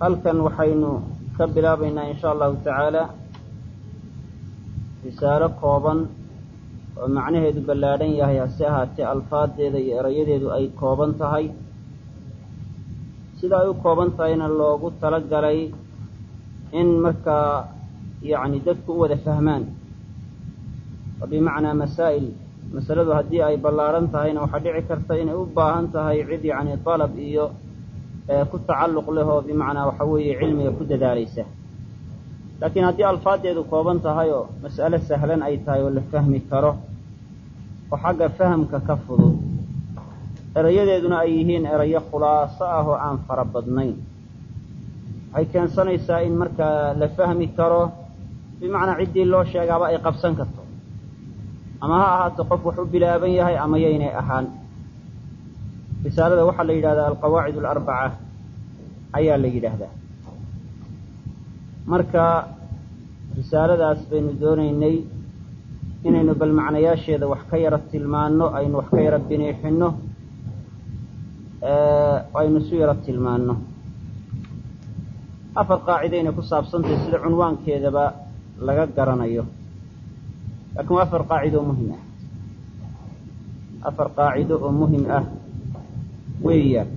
halkan waxaynu ka bilaabaynaa in sha allahu tacaala risaalo kooban oo macnaheedu ballaadhan yahay hase ahaatee alfaadeeda iyo erayadeedu ay kooban tahay. Sida ay u kooban tahayna loogu tala galay in markaa yacni dadku u wada fahmaan oo bimacnaa masaa'il masaladu haddii ay ballaadhan tahayna waxaa dhici karta inay u baahan tahay cid yacni dalab iyo ku tacalluq leh oo bimacnaa waxa weeye cilmiga ku dadaalaysa laakiin haddii alfaadeedu kooban tahay oo mas'alo sahlan ay tahay oo la fahmi karo oo xagga fahamka ka fudud erayadeeduna ay yihiin erayo khulaaso ah oo aan fara badnayn. Waxay keensanaysaa in markaa la fahmi karo bimacnaa ciddii loo sheegaaba ay qabsan karto. Ama ha ahaato qof wax u bilaaban yahay ama yaynay ahaan. Risaalada waxaa la yidhahdaa alqawaacid alarbaca ayaa la yidhaahdaa. Marka risaaladaas baynu doonaynay inaynu bal macnayaasheeda wax ka yara tilmaanno aynu wax ka yara biniixinno aynu isu yaro tilmaanno. Afar qaacidayna ku saabsantahay sida cunwaankeedaba laga garanayo. Laakiin waa afar qaacido oo muhiim ah. Afar qaacido oo muhiim ah weeyaan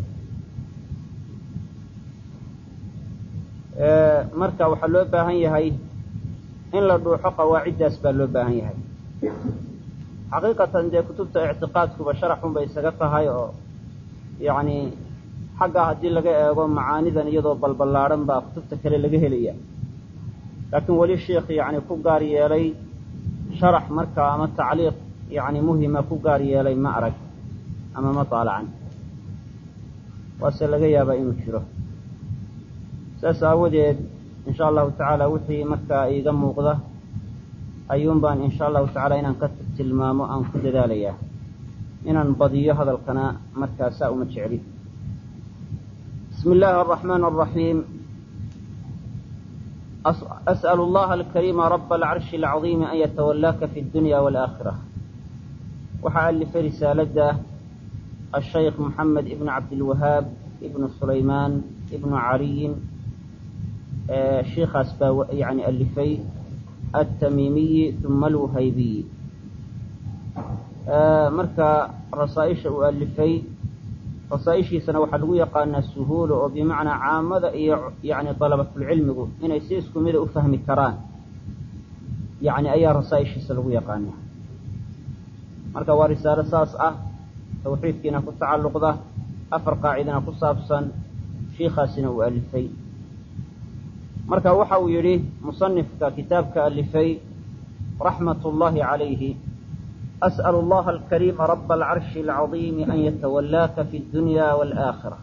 marka waxaa loo baahan yahay in la dhuuxo qawaaciddaas baa loo baahan yahay. Xaqiiqatan dee kutubta ictiqaadkuba sharaxun bay isaga tahay oo yacni xaggaa haddii laga eego macaanidan iyadoo balballaadhan baa kutubta kale laga helaya laakiin weli sheikh yacni ku gaar yeelay sharax markaa ama tacliiq yacni muhima ku gaar yeelay ma arag ama ma taalacan waase laga yaabaa inuu jiro saas aawadeed insha allahu tacaala wixii markaa iiga muuqda ayuun baan insha allahu tacaala inaan ka tilmaamo aan ku dadaalayaa inaan badiyo hadalkana markaa saa uma jeclin. Bismi illaahi araxmaan araxiim as'al allaha alkariima raba alcarshi alcadiimi an yatawallaaka fi اddunya waalaakhira waxaa alifay risaalada ashaykh moxamed ibn cabdilwahaab ibnu sulaymaan ibnu caliyin sheikhaas baa yani alifay altamiimiyi uma alwuhaybiyi marka rasaaisha uu alifay rasaaishiisana waxaa lagu yaqaanaa suhuula oo bimacnaa caamada iyo yani dalabatulcilmigu inay si isku mida u fahmi karaan yani ayaa rasaaishiisa lagu yaqaanaa marka waa risaalo saas ah tawxiidkiina ku tacalluqda afar qaacidana ku saabsan shiikhaasina uu alifay marka waxa uu yidhi musanifka kitaabka alifay raxmat ullaahi calayhi as'alu allaha alkariima raba alcarshi alcadiimi an yatawallaaka fi اdunya waalaakhira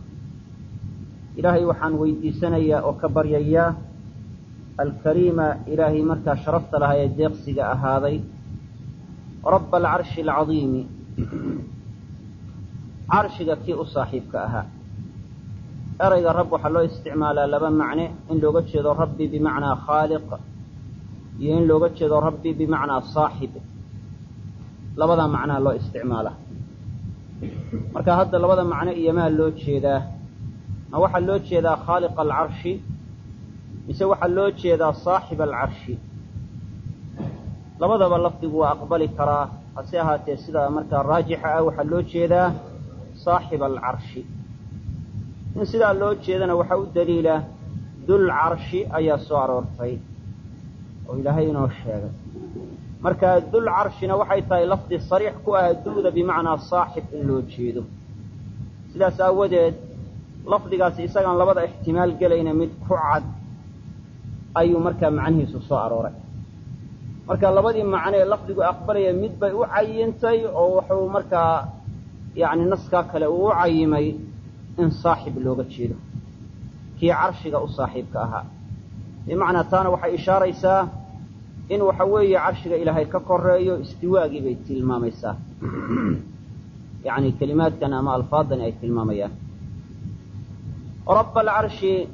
ilaahay waxaan weydiisanayaa oo ka baryayaa alkariima ilaahay markaa sharafta lahaa ee deeqsiga ahaaday raba alcarshi alcadiimi. Carshiga kii u saaxiibka ahaa erayga rab waxaa loo isticmaalaa laba macne. In looga jeedo rabbi bimacnaa khaaliq iyo in looga jeedo rabbi bimacnaa saaxib. Labadaa macnaa loo isticmaalaa. Marka hadda labada macno iyomaa loo jeedaa. Ma waxaa loo jeedaa khaaliqa alcarshi mise waxaa loo jeedaa saaxiba alcarshi? Labadaba lafdigu waa aqbali karaa. Hase ahaatee sida markaa raajixa ah waxaa loo jeedaa saaxiba alcarshi in sidaa loo jeedana waxaa u daliila dul carshi ayaa soo aroortay oo ilaahay inoo sheegay. Marka dul carshina waxay tahay lafdi sariix ku ah du'da bimacnaa saaxib in loo jeedo. Sidaas aawadeed lafdigaasi isagaan labada ixtimaal gelayna mid ku cad ayuu markaa macnihiisu soo arooray. Marka labadii macno ee lafdigu aqbalaya mid bay u cayintay oo wuxuu markaa yacni naskaa kale uu u cayimay in saaxib looga jeedo. Kii carshiga u saaxiibka ahaa. Bimacnaa taana waxay ishaaraysaa in waxa weeye carshiga ilaahay ka koreeyo istiwaagii bay tilmaamaysaa. Yacni kelimaadkan ama alfaadani ay tilmaamayaan. Rabba alcarshi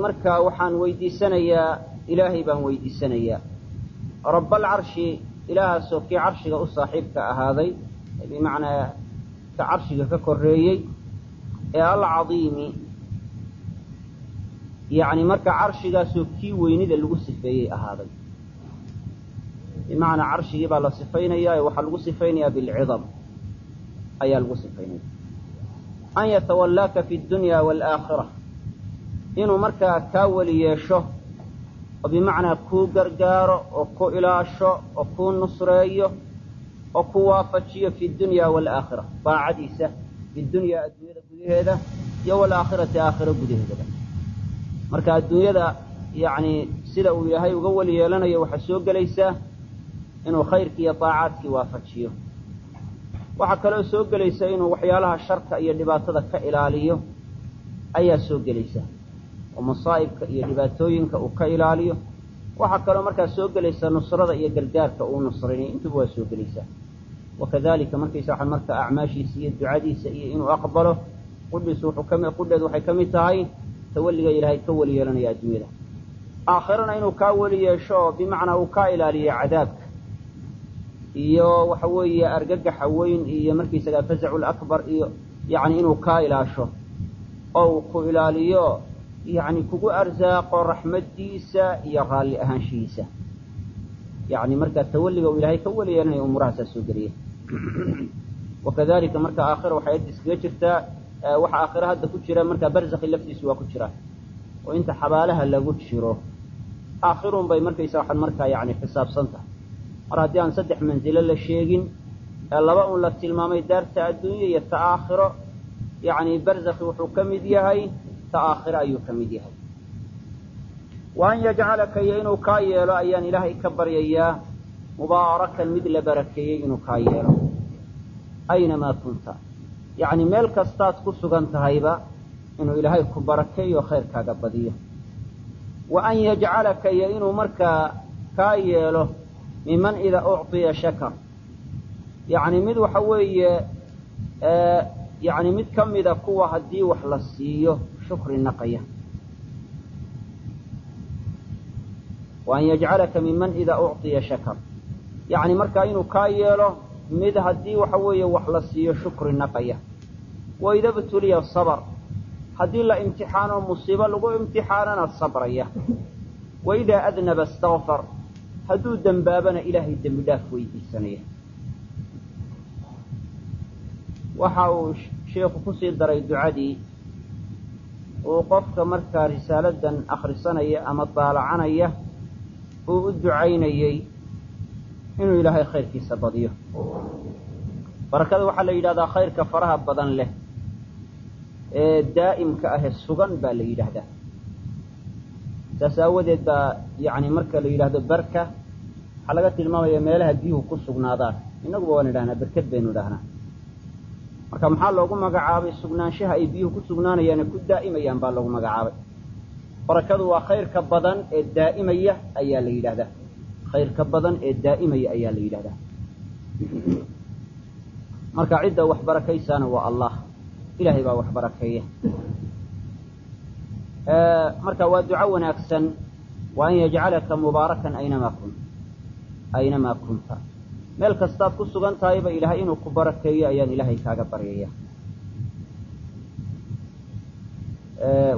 markaa waxaan weydiisanayaa ilaahay baan weydiisanayaa. Rabba alcarshi ilaahaasoo kii carshiga u saaxiibka ahaaday bimacnaa ka carshiga ka koreeyey ee alcadiimi yacni marka carshigaasoo kii weynida lagu sifeeyey ahaaday. Bimacnaa carshigii baa la sifaynayaa ee waxaa lagu sifaynayaa bilcidam ayaa lagu sifaynaya an yatawallaaka fi dunya waalaakhira inuu markaa kaa weli yeesho oo bimacnaa kuu gargaaro oo ku ilaasho oo kuu nusreeyo oo ku waafajiyo fi dunya waalaakhira daacadiisa fi dunyaa adduunyada gudaheeda iyo waalaakhirati aakhiro gudaheedaba marka adduunyada yacni sida uu ilaahay uga weli yeelanayo waxaa soo gelaysaa inuu khayrkii iyo daacaadkii waafajiyo waxaa kaloo soo gelaysa inuu waxyaalaha sharka iyo dhibaatada ka ilaaliyo ayaa soo gelaysa oo masaa'ibka iyo dhibaatooyinka uu ka ilaaliyo waxaa kaloo markaa soo gelaysa nusrada iyo gargaarka uu nusrinayo intuba waa soo gelaysaa wakadalika markaysa waxaa marka acmaashiisa iyo ducadiisa iyo inuu aqbalo qudhiisu wuxuu kami qudheedu waxay ka mid tahay tawalliga ilaahay ka weli yeelanaya adduunyada aakhirana inuu kaa weli yeesho oo bimacnaa uu kaa ilaaliyo cadaabka iyo waxa weeye argagaxa weyn iyo markaysagaa fazacu lakbar iyo yacni inuu kaa ilaasho oo uu ku ilaaliyo yacni kugu arsaaqo raxmaddiisa iyo raalli ahaanshihiisa yacni markaa tawalliga uu ilaahay ka weli yeelanayo umuurahaasaa soo geliya wakadalika marka aakhira waxay adda iskaga jirtaa waxa aakhira hadda ku jira markaa barzakhi laftiisu waa ku jira. Oo inta xabaalaha lagu jiro. Aakhirun bay markaysa waxaad markaa yacni xisaabsan tahay. Mar haddii aan saddex mansilo la sheegin ee laba un la tilmaamay daarta adduunya iyo ta aakhiro yacni barzakhi wuxuu ka mid yahay ta aakhiro ayuu ka mid yahay. Wa an yajcalaka iyo inuu kaa yeelo ayaan ilaahay ka baryayaa mubaarakan mid la barakeeyey inuu kaa yeelo aynamaa kunta yacni meel kastaad ku sugan tahayba inuu ilaahay ku barakeeyo khayrkaaga badiyo wa an yajcalaka iyo inuu markaa kaa yeelo miman idaa ucطiya shakar yacni mid waxa weeye yacni mid ka mida kuwa haddii wax la siiyo shukri naqaya wa an yajcalaka miman idaa ucطiya shakar yacni markaa inuu kaa yeelo mid haddii waxa weeye wax la siiyo shukri naqaya. Wa ida btuliya sabr. Haddii la imtixaano musiibo lagu imtixaanana sabraya. Wa idaa adnaba istakfar hadduu dembaabana ilaahay dembi dhaaf weydiisanaya. Waxa uu sheikhu ku sii daray ducadii uu qofka markaa risaaladan akhrisanaya ama daalacanaya uu u ducaynayey inuu ilaahay khayrkiisa badiyo. Barakada waxaa la yidhahdaa khayrka faraha badan leh ee daa'imka ahee sugan baa la yidhaahdaa saas aawadeed baa yacni marka la yidhaahdo barka waxaa laga tilmaamaya meelaha biyuhu ku sugnaadaan. Innaguba waan idhahnaa berked baynu idhahnaa marka maxaa loogu magacaabay sugnaanshaha ay biyuhu ku sugnaanayaane ku daa'imayaan baa loogu magacaabay. Barakadu waa khayrka badan ee daa'imaya ayaa la yidhahdaa khayrka badan ee daa'imaya ayaa la yidhahdaa. Marka cidda wax barakaysaana waa allah. Ilahay baa wax barakeeya. Marka waa duco wanaagsan wa an yajcalaka mubaarakan aynamaa kunt aynamaa kunta. Meel kastaad ku sugan tahayba ilaahay inuu ku barakeeyo ayaan ilaahay kaaga baryaya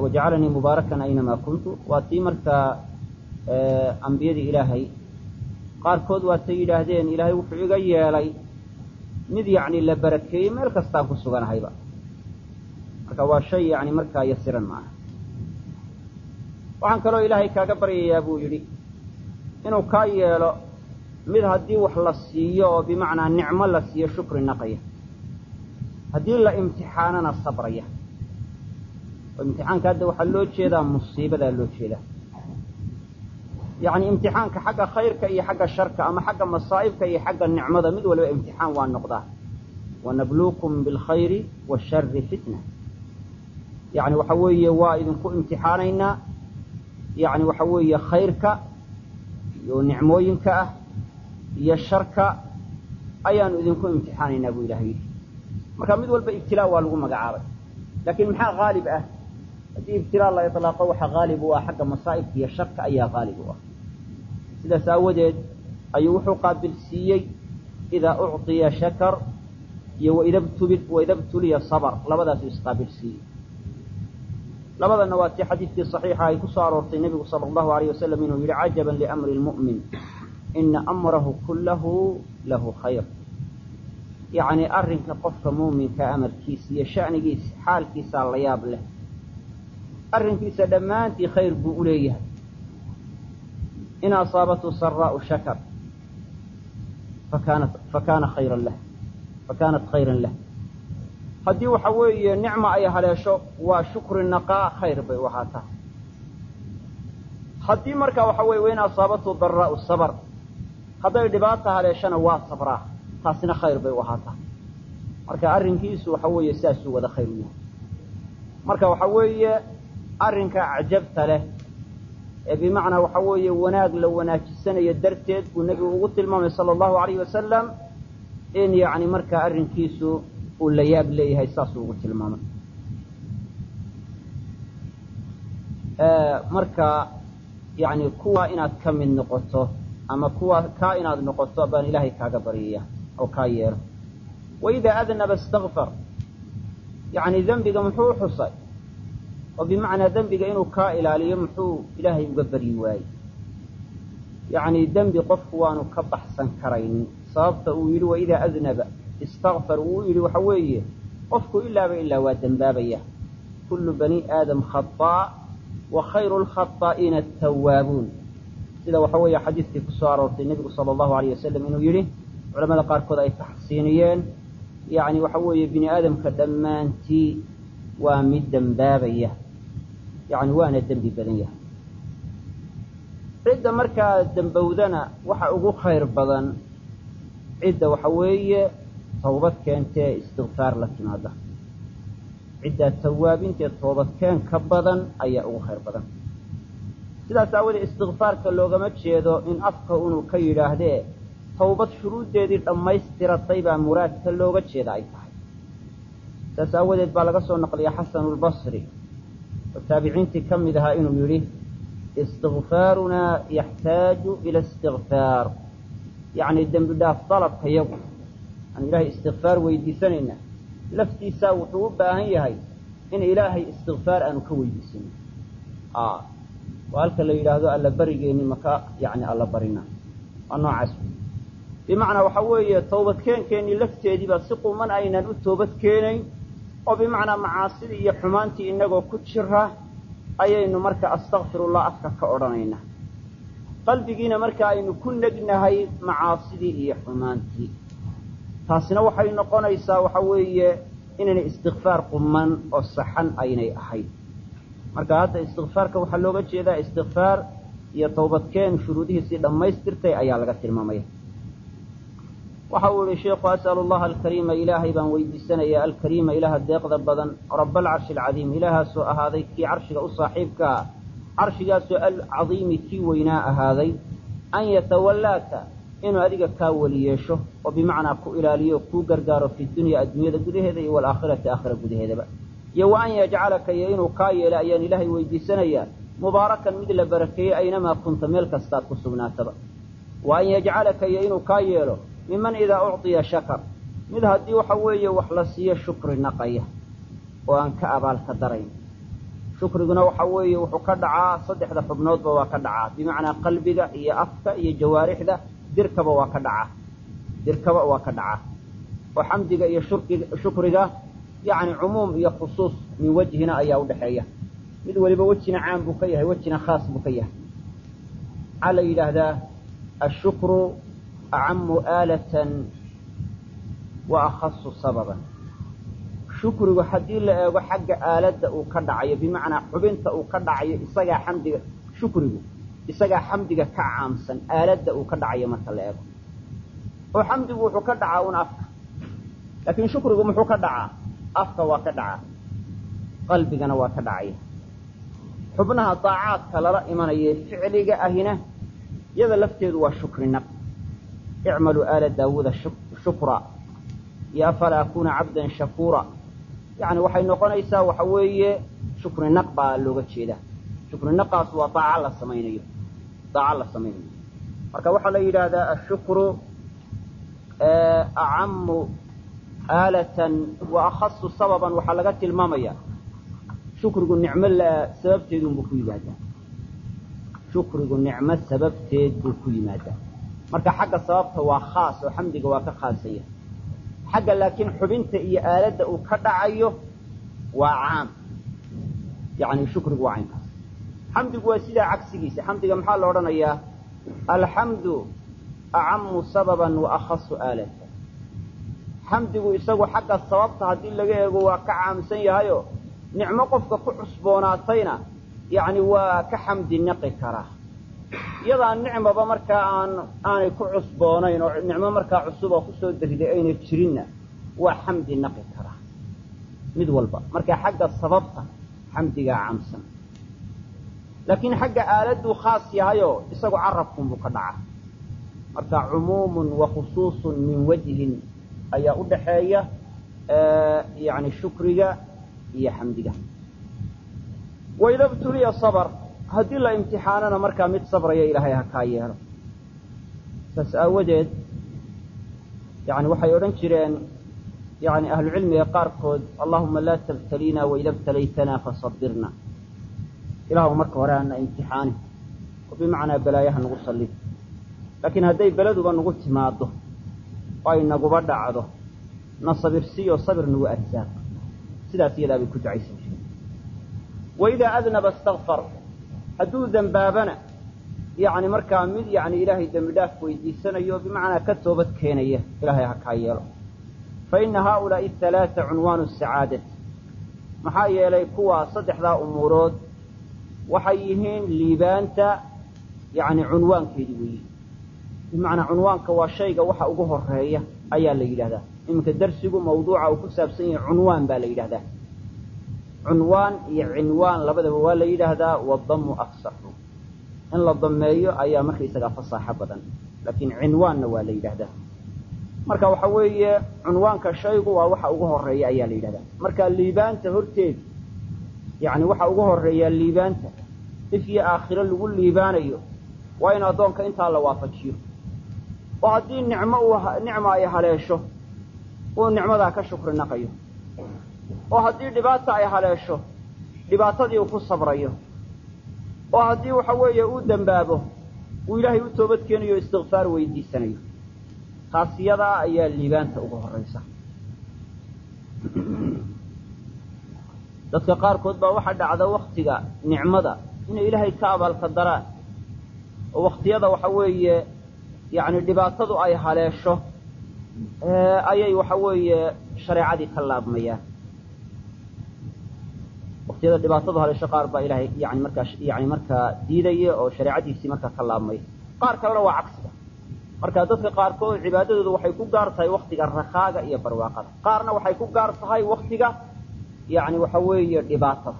wajacalanii mubaarakan aynamaa kuntu. Waa tii markaa ambiyadii ilaahay qaarkood waatay yidhaahdeen ilaahay wuxuu iga yeelay mid yacni la barakeeyey meel kastaan ku suganahayba marka waa shay yani markaa yasiran maaha. Waxaan kaloo ilaahay kaaga baryayaa buu yidhi inuu kaa yeelo mid haddii wax la siiyo oo bimacnaa nicmo la siiyo shukri naqaya. Haddii la imtixaanana sabraya. Oo imtixaanka hadda waxaa loo jeedaa musiibadaa loo jeedaa yacni imtixaanka xagga khayrka iyo xagga sharka ama xagga masaa'ibka iyo xagga nicmada mid waliba imtixaan waa noqdaa wanabluukum bilkhayri washari fitna. Yani waxa weeye waa idinku imtixaanaynaa yani waxa weeye khayrka iyo nicmooyinka ah iyo sharka ayaanu idinku imtixaanaynaa buu ilahay yidhi. Marka mid walba ibtilaa waa lagu magacaabay. Laakiin maxaa haalib ah? Haddii ibtilaa la ilaaqo waxa haalib u ah xagga masaa'ibka iyo sharka ayaa haalib u ah sidaas aawadeed ayuu wuxuu qaabilsiiyey idaa ucطiya shakar iyo waida btuliya sabr labadaasuu isqaabilsiiyey labadana waa tii xadiidkii صaxiixa ay ku soo aroortay nebigu salى اllahu alayh wasalam inuu yihi cajaba liamri اlmu'min ina amrahu kulahu lahu khayr yacni arrinka qofka muuminka amarkiisa iyo sha'nigiisa xaalkiisaa la yaab leh arrinkiisa dhammaantii khayr buu u leeyahay in asaabathu saraau shakar fakaanat fakaana khayran lah fakaanat khayran lah haddii waxa weeye nicma ay haleesho waa shukri naqaa khayr bay u ahaataa haddii marka waxa weye wain asaabathu daraau sabr hadday dhibaata haleeshana waa sabraa taasina khayr bay u ahaataa marka arrinkiisu waxa weeye saasuu wada khayr u yahay marka waxa weeye arrinka acjabta leh ee bimacnaa waxa weeye wanaag la wanaajisanayo darteed buu nebigu ugu tilmaamay sala allahu alayhi wasalam in yacni markaa arrinkiisu uu la yaab leeyahay saasuu ugu tilmaamay. Marka yani kuwa inaad ka mid noqoto ama kuwa kaa inaad noqoto baan ilaahay kaaga baryaya oo kaa yeelo waidaa adnaba istakfar yani dembiga muxuu xusay oo bimacnaa dembiga inuu kaa ilaaliyo muxuu ilaahay uga baryi waayey. Yacni dembi qofku waanu ka baxsan karaynin. Sababta uu yidhi waidaa adnaba istakfar uu yidhi waxa weeye qofku ilaaba ilaa waa dembaabaya. Kullu bani aadam khaطaa wa khayru lkhaطaa'iina atawaabuun sida waxa weeye xadiidkii ku aroortay nebigu sala allahu alayh wasalam inuu yidhi culamada qaarkood ay taxsiiniyeen yacni waxa weeye bini aadamka dhammaantii waa mid dembaabaya yacni waana dembi badan yahay. Cidda markaa dembowdana waxa ugu khayr badan cidda waxa weeye tawbad keentee istikfaar la timaada ciddaa tawaabintee toobadkeen ka badan ayaa ugu khayr badan. Sidaas aawadee istikfaarka loogama jeedo in afka inuu ka yidhaahdee tawbad shuruuddeedii dhammaystiratay baa muraadka looga jeeda ay tahay. Saas aawadeed baa laga soo naqliya xasanulbasri oo taabiciintii ka mid ahaa inuu yidhi istikfaarunaa yaxtaaju ila istikfaar yacni dembi dhaaf dalabka yagu aan ilaahay istikfaar weydiisanayna laftiisaa wuxuu u baahan yahay in ilaahay istikfaar aanu ka weydiisano waa halka la yidhaahdo alla barigeeni maka yani alla barina waa noocaas bimacnaa waxa weeye toobadkeenkeennii lafteediiba si quman aynan oo bimacnaa macaasidii iyo xumaantii inagoo ku jira ayaynu marka astakfirullah afka ka odhanaynaa. Qalbigiina marka aynu ku negnahay macaasidii iyo xumaantii. Taasina waxay noqonaysaa waxa weeye inaynay istikfaar quman oo saxan aynay ahayd marka hadda istikfaarka waxaa looga jeedaa istikfaar iyo tawbadkeen shuruudihiisii dhammaystirtay ayaa laga tilmaamaya waxa uu yihi sheikhu as'alu allaha alkariima ilaahay baan weydiisanayaa. Alkariima ilaaha deeqda badan raba alcarshi alcadiim ilaahaasoo ahaaday kii carshiga u saaxiibkaa carshigaasoo alcadiimi kii weynaa ahaaday. An yatawallaaka inuu adiga kaa weli yeesho oo bimacnaa ku ilaaliyo kuu gargaaro fi dunya adduunyada gudaheeda iyo waalaakhirati aakhira gudaheedaba. Iyo wa an yajcalaka iyo inuu kaa yeelo ayaan ilaahay weydiisanayaa. Mubaarakan mid la barakeeyey aynamaa kunta meel kastaad ku sugnaataba. Wa an yajcalaka iyo inuu kaa yeelo miman idaa ucطiya shakar mid haddii waxa weeye wax la siiyo shukri naqaya oo aan ka abaalka darayn. Shukriguna waxa weeye wuxuu ka dhacaa saddexda xubnoodba waa ka dhacaa bimacnaa qalbiga iyo afka iyo jawaarixda dirkaba waa ka dhacaa. Dirkaba waa ka dhacaa. Oo xamdiga iyo shukriga yacni cumuum iyo khusuus min wejhina ayaa udhaxeeya mid weliba wejina caam buu ka yahay wejina khaas buu ka yahay. Maxaa la yidhaahdaa ashukru acamu aalatan wa akhasu sababan shukrigu haddii la eego xagga aaladda uu ka dhacayo bimacnaa xubinta uu ka dhacayo isagaa xamdiga shukrigu isagaa xamdiga ka caamsan aaladda uu ka dhacayo marka la eego oo xamdigu wuxuu ka dhacaa un afka laakiin shukrigu muxuu ka dhacaa afka waa ka dhacaa qalbigana waa ka dhacaya xubnaha daacaadka lala imanaya ficliga ahina iyada lafteedu waa shukri icmaluu aala daawuuda shukra iyo afalaa akuna cabdan shakuura yacni waxay noqonaysaa waxa weeye shukri naq baa looga jeedaa shukri naqaas waa daaca la samaynayo daaca la samaynayo marka waxaa la yidhaahdaa ashukru acamu aalatan wa akhasu sababan waxaa laga tilmaamaya shukrigu nicmo sababteedun buu ku yimaadaa shukrigu nicmo sababteed buu ku yimaadaa marka xagga sababta waa khaas oo xamdiga waa ka khaasaya. Xagga laakiin xubinta iyo aaladda uu ka dhacayo waa caam. Yani shukrigu waa caynkaas xamdigu waa sidaa cagsigiisa. Xamdiga maxaa la odhanayaa alxamdu acamu sababan wa akhasu aalata. Xamdigu isagu xagga sababta haddii laga eego waa ka caamsan yahayo nicmo qofka ku cusboonaatayna yacni waa ka xamdi naqi karaa iyadaan nicmaba markaa aan aanay ku cusboonayn oo nicmo markaa cusub oo ku soo dariday ayna jirinna waa xamdi naqi karaa mid walba. Marka xagga sababta xamdigaa caamsan. Laakiin xagga aaladuu khaas yahayoo isagu carabkunbuu ka dhaca marka cumuumun wa khusuusun min wajhin ayaa u dhaxeeya yani shukriga iyo xamdiga. Waida btuliya sabr haddii la imtixaanana markaa mid sabraya ilaahay ha kaa yeelo. Saas aawadeed yani waxay odhan jireen yani ahlucilmiga qaarkood allahuma laa tabtaliina waida btalaytana fasabirna ilaahu marka hore hana imtixaani. Oo bimacnaa balaayaha nagu sallid laakiin hadday beladuba nagu timaado oo ay naguba dhacdo na sabirsiiyo sabir nagu arsaaq sidaas iyadaa bay ku ducaysan waidaa adnaba istakfar hadduu dembaabana yani markaa mid yani ilaahay dembi dhaaf weydiisanayo bimacnaa ka toobad keenaya ilaahay ha kaa yeelo. Fa ina haaulaa'i halaaa cunwaanu sacaadati maxaa yeelay kuwaa saddexdaa umuurood waxay yihiin liibaanta yani cunwaankeedi weyi bimacnaa cunwaanka waa shayga waxa ugu horreeya ayaa la yidhahdaa iminka darsigu mawduuca uu ku saabsan yahay cunwaan baa la yidhahdaa cunwaan iyo cinwaan labadaba waa la yidhaahdaa wadamu afsaxu. In la dameeyo ayaa markaysagaa fasaaxo badan laakiin cinwaanna waa la yidhaahdaa. Marka waxa weeye cunwaanka shaygu waa waxa ugu horreeya ayaa la yidhahdaa marka liibaanta horteed yani waxa ugu horeeyaa liibaanta if iyo aakhiro lagu liibaanayo waa in addoonka intaa la waafajiyo. Oo haddii nicmo uu nicma ay haleesho uu nicmadaa ka shukri naqayo oo haddii dhibaata ay haleesho dhibaatadii uu ku sabrayo oo haddii waxa weeye uu dembaabo uu ilaahay u toobad keenayo istikfaar weydiisanayo. Taasiyadaa ayaa liibaanta ugu horaysa dadka qaarkood baa waxaa dhacda waktiga nicmada inay ilaahay ka abaalka daraan. Oo waktiyada waxa weeye yani dhibaatadu ay haleesho ayay waxa weeye shareecadii ka laabmayaan waktiyada dhibaatadu haleesho qaar baa ilahay yani markaa yani markaa diidaya oo shareecadiisii markaa ka laabmaya qaar kalena waa cagsiga marka dadka qaarkood cibaadadoodu waxay ku gaar tahay waktiga rakaaga iyo barwaaqada qaarna waxay ku gaar tahay waktiga yani waxa weeye dhibaatada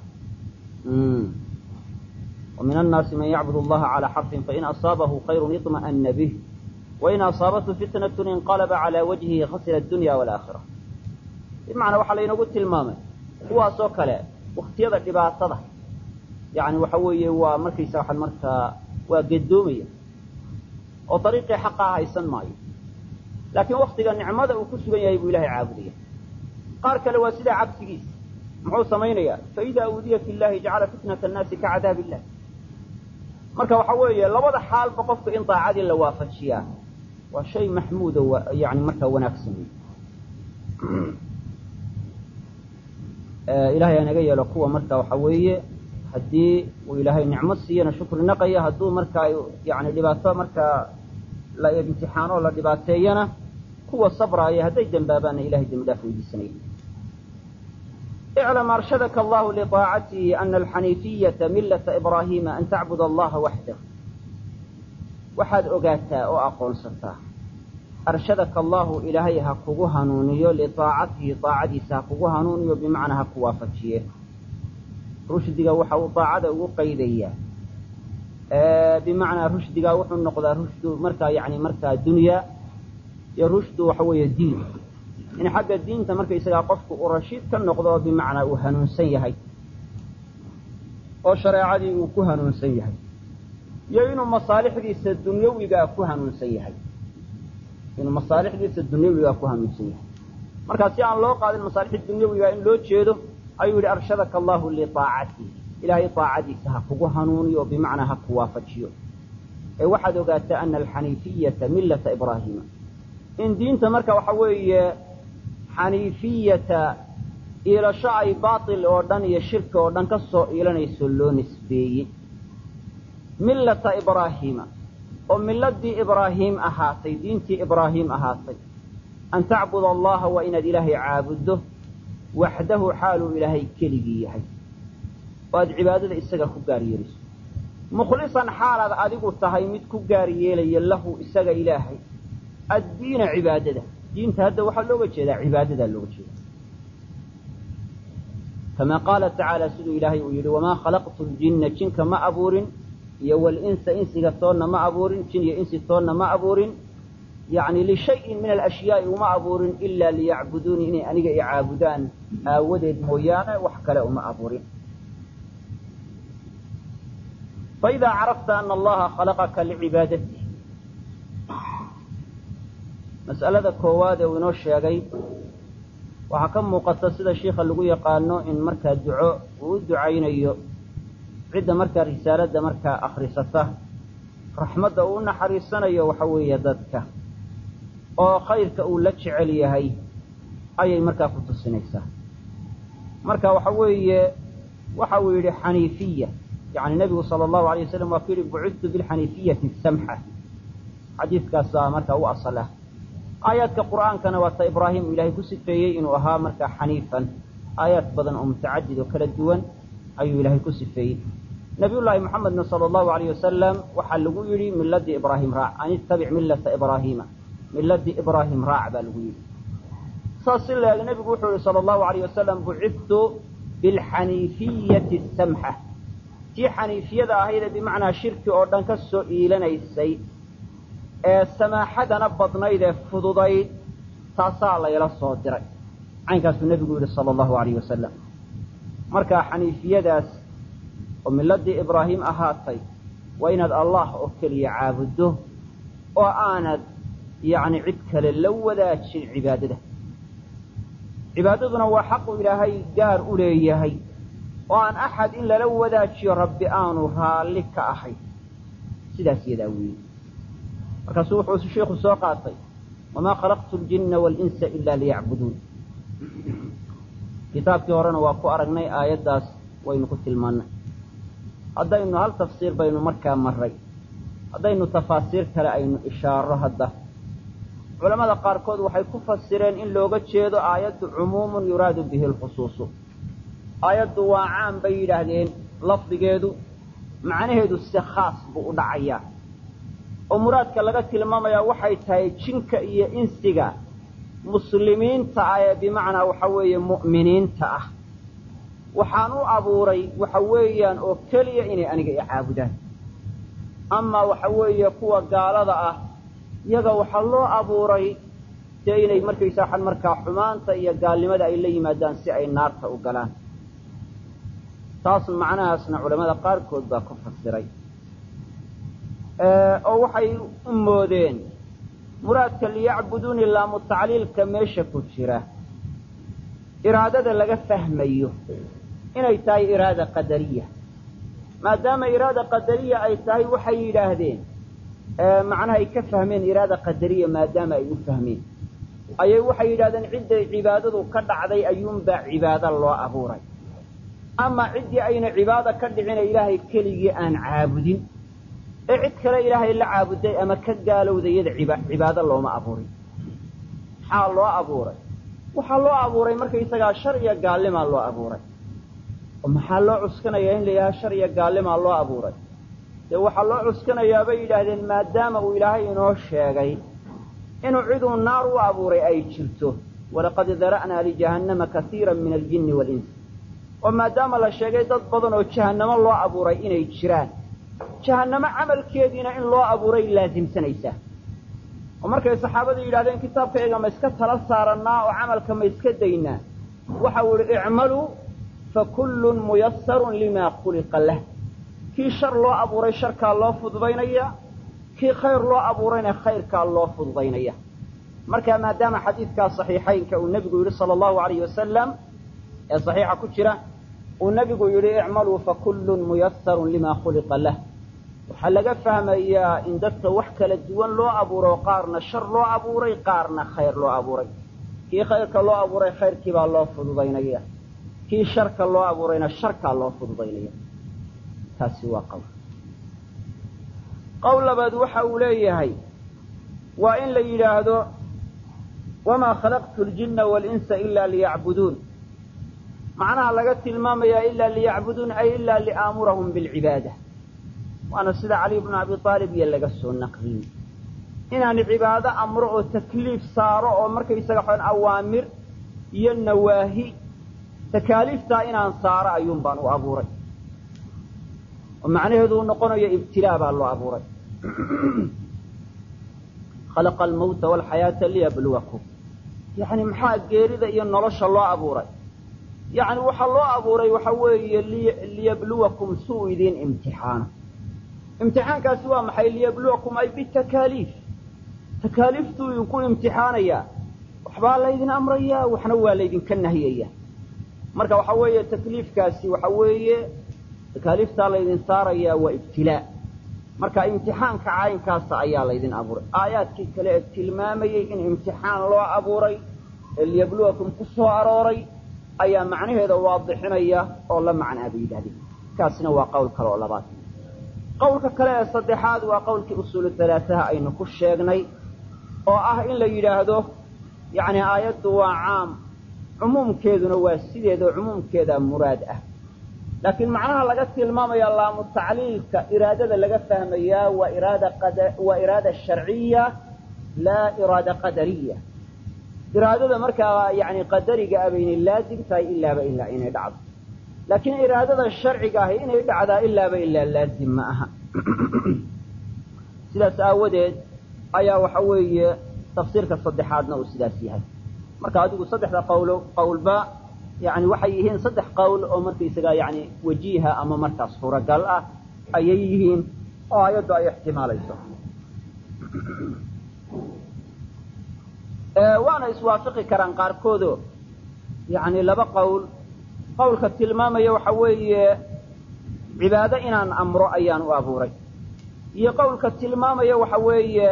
ومن الناس من يعبد الله على حرف فإن أصابه خير اطمأن به وإن أصابته فتنة انقلب على وجهه خسر الدنيا والآخرة بمعنى waxa laynagu tilmaamay kuwaasoo kale waktiyada dhibaatada. Yani waxa weeye waa markaysa waxaad markaa waa gadoomaya oo dariiqii xaqa haysan maayo. Laakiin waktiga nicmada uu ku sugan yahay buu ilahay caabudaya qaar kale waa sidaa cabsigiisa muxuu samaynayaa faidaa uudiya fi llahi jacala fitnata annaasi ka cadaab illah marka waxa weeye labada xaalba qofka in daacadii la waafajiyaa waa shay maxmuuda yani markaa wanaagsan ilahay anaga yeelo kuwa marka waxa weeye haddii uu ilaahay nicmo siiyana shukri naqaya hadduu markaa yani dhibaato markaa la imtixaano la dhibaateeyana kuwa sabraaya hadday dembaabaana ilahay dembi dhaaf weydiisanaya اعلم أرشدك الله لطاعته أن الحنيفية ملة إبراهيم أن تعبد الله وحده waxaad ogaataa oo aqoonsataa arshadaka allahu ilaahay ha kugu hanuuniyo liaacatihi aacadiisa ha kugu hanuuniyo bimacnaa ha ku waafajiye. Rushdiga waxa uu daacada ugu qaydayaa bimacnaa rushdigaa wuxuu noqdaa rushdu markaa yani markaa dunya iyo rushdu waxa weeye diin. In xagga diinta markaysagaa qofku uu rashiid ka noqdo bimacnaa uu hanuunsan yahay. Oo shareecadii uu ku hanuunsan yahay. Iyo inuu masaalixdiisa dunyawigaa ku hanuunsan yahay inuu masaalixdiisa dunyawigaa ku hanuunsan yahay. Markaa si aan loo qaadin masaalixda dunyawigaa in loo jeedo ayuu yidhi arshadaka allahu liaacatihi ilaahay aacadiisa ha kugu hanuuniyo oo bimacnaa ha ku waafajiyo. Ee waxaad ogaataa ana alxaniifiyata millata ibraahiima in diinta marka waxa weeye xaniifiyata iilasho ay baatil oo dhan iyo shirki oo dhan ka soo iilanayso loo nisbeeyey. Millata ibraahiima oo miladii ibraahiim ahaatay diintii ibraahiim ahaatay an tacbud allaha waa inaad ilaahay caabuddo waxdahu xaaluu ilaahay keligii yahay. Oo aad cibaadada isaga ku gaar yeeliso. Mukhlisan xaalaad adigu tahay mid ku gaar yeelaya lahu isaga ilaahay. Addiina cibaadada. Diinta hadda waxaa looga jeedaa cibaadadaa looga jeeda kamaa qaala tacaala siduu ilaahay uu yidhi wamaa khalaqtu ljinna jinka ma abuurin iyo walinsa insiga toonna ma abuurin jin iyo insi toonna ma abuurin. Yacni lishayin min alashyaai uma abuurin ilaa liyacbuduunii inay aniga i aawadeed mooyaane wax kale uma abuurin. Faidaa carafta ana allaha khalaqaka licibaadatihi mas'alada koowaad ee uu inoo sheegay waxaa ka muuqata sida shiikha lagu yaqaano in markaa duco uu u ducaynayo cidda markaa risaaladda markaa akhrisata raxmadda uu naxariisanayo waxa weeye dadka oo khayrka uu la jecel yahay ayay markaa ku tusinaysaa. Marka waxa weeye waxa uu yidhi xaniifiya yani nebigu sala allahu alay wasalam waa ku bucidtu bilxaniifiyati samxa. Xadiidkaasaa markaa u asal ah. Aayaadka qur'aankana waa ta ibraahim uu ilaahay ku sifeeyey inuu ahaa markaa xaniifan. Aayaad badan oo mutacadid oo kala duwan ayuu ilaahay ku sifeeyey. Nabiyullaahi moxamedna sala allahu alayh wasalam waxaa lagu yidhi miladii ibraahim raac an ittabic millata ibraahiima miladii ibraahim raac baa lagu yidhi. Saas si laeg nebigu wuxuu yihi sala allahu alayh wasalam bucidtu bilxaniifiyati samxa tii xaniifiyada ahayd ee bimacnaa shirki oo dhan ka soo iilanaysay ee samaaxadana badnayd ee fududayd taasaa layla soo diray. Caynkaasuu nebigu yidhi sala allahu alayh wasalam markaa xaniifiyadaas oo miladii ibraahim ahaatay waa inaad allah oo keliya caabuddo oo aanad yacni cid kale la wadaajin cibaadada. Cibaadaduna waa xaqu ilaahay gaar u leeyahay oo aan axad in lala wadaajiyo rabbi aanu raalli ka ahayn sidaas yadaa weeye markaasuu wuxuu sheikhu soo qaatay wamaa khalaqtu ljinna waalinsa ila liyacbuduun kitaabkii horena waa ku aragnay aayaddaas waynu ku tilmaannay. Haddaynu hal tafsiir baynu markaa marray. Haddaynu tafaasiir kale aynu ishaaro hadda. Culamada qaarkood waxay ku fasireen in looga jeedo aayaddu cumuumun yuraadu bihi alkhusuusu aayaddu waa caam bay yidhaahdeen lafdigeedu macnaheedu si khaas buu u dhacayaa. Oo muraadka laga tilmaamayaa waxay tahay jinka iyo insiga muslimiinta ah ee bimacnaa waxa weeye mu'miniinta ah. Waxaan u abuuray waxa weeyaan oo keliya inay aniga i caabudaan. Amaa waxa weeye kuwa gaalada ah iyaga waxaa loo abuuray dee inay markaysaa waxan markaa xumaanta iyo gaalnimada ay la yimaadaan si ay naarta u galaan. Taas macnahaasna culamada qaarkood baa ku fasiray oo waxay u moodeen muraadka liyacbuduuni laamu tacliilka meesha ku jira iraadada laga fahmayo inay tahay iraada qadariya. Maadaama iraada qadariya ay tahay waxay yidhaahdeen macnaha ay ka fahmeen iraada qadariya maadaama ay u fahmeen. Ayay waxay yidhahdeen cidday cibaadadu ka dhacday ayuunbaa cibaado loo abuuray. Ama ciddii ayna cibaado ka dhicine ilaahay keligii aan caabudin ee cid kale ilaahay la caabuday ama ka gaalowday iyada cibaado looma abuurin maxaa loo abuuray? Waxaa loo abuuray markaysagaa shar iyo gaallimaa loo abuuray. Oo maxaa loo cuskanayaa in la yidhaha shar iyo gaallimaa loo abuuray? Dee waxaa loo cuskanayaa bay yidhaahdeen maadaama uu ilaahay inoo sheegay inuu ciduu naar u abuuray ay jirto. Walaqad dara'naa lijahannama kaiira min aljinni waalinsi oo maadaama la sheegay dad badan oo jahannamo loo abuuray inay jiraan jahannamo camalkeediina in loo abuuray laasimsanaysaa oo markay saxaabadu yidhahdeen kitaabkayga ma iska tala saarannaa oo camalka ma iska daynaa? Waxau idhi icmaluu fa kullun muyasarun limaa khuliqa lah. Kii shar loo abuuray sharkaa loo fududaynaya. Kii khayr loo abuurayna khayrkaa loo fududaynaya. Marka maadaama xadiidkaa saxiixaynka uu nebigu yidhi sala allahu alayh wasalam ee saxiixa ku jira uu nebigu yidhi icmaluu fa kullun muyasarun limaa khuliqa lah waxaa laga fahmayaa in dadka wax kala duwan loo abuuro qaarna shar loo abuuray qaarna khayr loo abuuray. Kii khayrka loo abuuray khayrkii baa loo fududaynaya. Kii sharka loo abuurayna sharkaa loo fududaynaya. Taasi waa qowl qowl labaad waxa uu leeyahay waa in la yidhaahdo wamaa khalaqtu ljinna waalinsa ilaa liyacbuduun. Macnaha laga tilmaamayaa ilaa liyacbuduun ay ilaa liaamurahum bilcibaada waana sida cali bnu abi aalib iyo laga soo naqliyey inaan cibaado amro oo takliif saaro oo markaysaga xon awaamir iyo nawaahi takaaliiftaa inaan saaro ayuun baan u abuuray oo macnaheedu uu noqonayo ibtilaa baa loo abuuray khalaqa almawta waalxayaata liyabluwakum yacni maxaa geerida iyo nolosha loo abuuray yacni waxaa loo abuuray waxa weeye liyabluwakum si uu idiin imtixaano imtixaankaasi waa maxay? Liyabluwakum ay bitakaaliif takaaliiftuu idinku imtixaanayaa waxbaa laydin amrayaa waxna waa laydinka nahiyaya marka waxa weeye takliifkaasi waxa weeye takaaliiftaa laydin saarayaa waa ibtilaa. Marka imtixaanka caynkaasa ayaa laydin abuuray. Aayaadkii kale ee tilmaamayey in imtixaan loo abuuray ee liyabluwakum ku soo arooray ayaa macnaheeda waadixinaya oo la macnaa bay yidhahdeen kaasina waa qowl kale oo labaad qowlka kale ee saddexaad waa qowlkii usuulu halaataha aynu ku sheegnay oo ah in la yidhaahdo yacni aayaddu waa caam cumuumkeeduna waa sideeda cumuumkeeda muraad ah. Laakiin macnaha laga tilmaamaya laamu tacliilka iraadada laga fahmayaa waa iraada waa iraada sharciya laa iraada qadariya. Iraadada markaa yani qadariga ah baynay laazim tahay ilaaba ilaa inay dhacdo laakiin iraadada sharciga ahi inay dhacdaa ilaaba ilaa laazim ma aha. Sidaas aawadeed ayaa waxa weeye tafsiirka saddexaadna uu sidaas yahay. Marka adigu saddexda qawlo qawlba yani waxay yihiin saddex qowl oo markaysaga yani wajiiha ama markaas suuragal ah ayay yihiin oo ayaddu ay ixtimaalayso. Waana iswaafaqi karaan qaarkoodo yani laba qowl qawlka tilmaamaya waxa weeye cibaado inaan amro ayaan u abuuray. Iyo qawlka tilmaamaya waxa weeye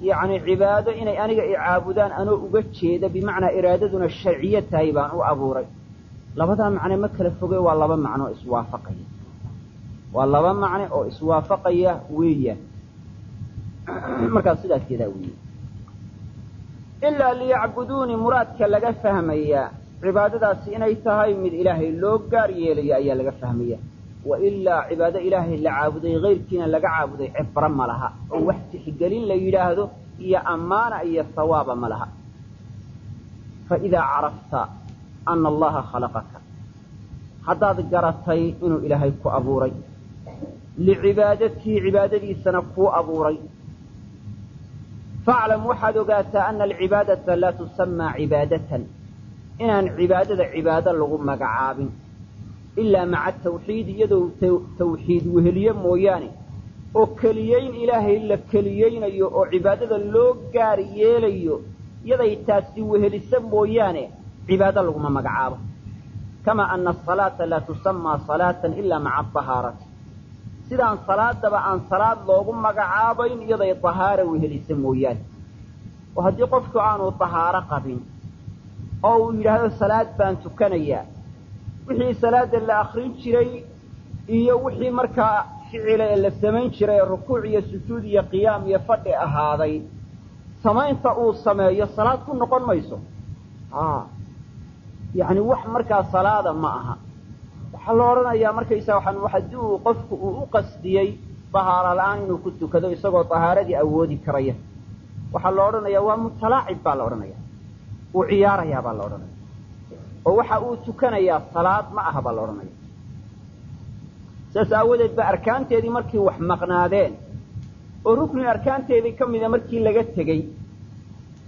yani cibaado inay aniga i caabudaan anoo uga jeeda bimacnaa iraadaduna sharciyo tahay baan u abuuray. Labadaa macne ma kala foge waa laba macno oo iswaafaqaya. Waa laba macne oo iswaafaqaya weeyaan markaas sidaas keedaa weeye ilaa liyacbuduuni muraadka laga fahmayaa cibaadadaasi inay tahay mid ilaahay loo gaar yeelayo ayaa laga fahmaya wa ilaa cibaado ilaahay la caabuday kayrkiina laga caabuday cibro ma laha. Oo wax tixgelin la yidhaahdo iyo ammaana iyo sawaaba ma laha. Faidaa carafta ana allaha khalaqaka. Haddaad garatay inuu ilaahay ku abuuray. Licibaadatii cibaadadiisana kuu abuuray. Faaclam waxaad ogaataa ana alcibaadata laa tusamaa cibaadatan inaan cibaadada cibaado lagu magacaabin. Ilaa maca tawxiid iyadoo tawxiid weheliye mooyaane. Oo keliyeyn ilaahay la keliyeynayo oo cibaadada loo gaar yeelayo yaday taasi wehelisa mooyaane cibaado laguma magacaabo. Kamaa ana asalaata laa tusamaa salaatan ilaa maca ahaarati sidaan salaadaba aan salaad loogu magacaabayn iyaday tahaara wehelisa mooyaane. Oo haddii qofku aanu tahaaro qabin oo uu yidhaahdo salaad baan tukanayaa. Wixii salaada la akrin jiray iyo wixii markaa ficila ee la samayn jiray ee rukuuc iyo sujuud iyo qiyaam iyo fadhi ahaaday. Samaynta uu sameeyo salaad ku noqon mayso? Yacni wax markaa salaada ma aha. Waxaa la odhanayaa markaysaa waxaan haddii uu qofku uu u qasdiyey tahaaro la'aan inuu ku tukado isagoo tahaaradii awoodi karaya. Waxaa la odhanayaa waa mutalaacib baa la odhanaya uu ciyaarayaa baa la odhanaya. oo waxa uu tukanayaa salaad ma aha baa la odhanaya. saas aawadeed ba arkaanteedii markii wax maqnaadeen oo rukni arkaanteedii ka mida markii laga tegey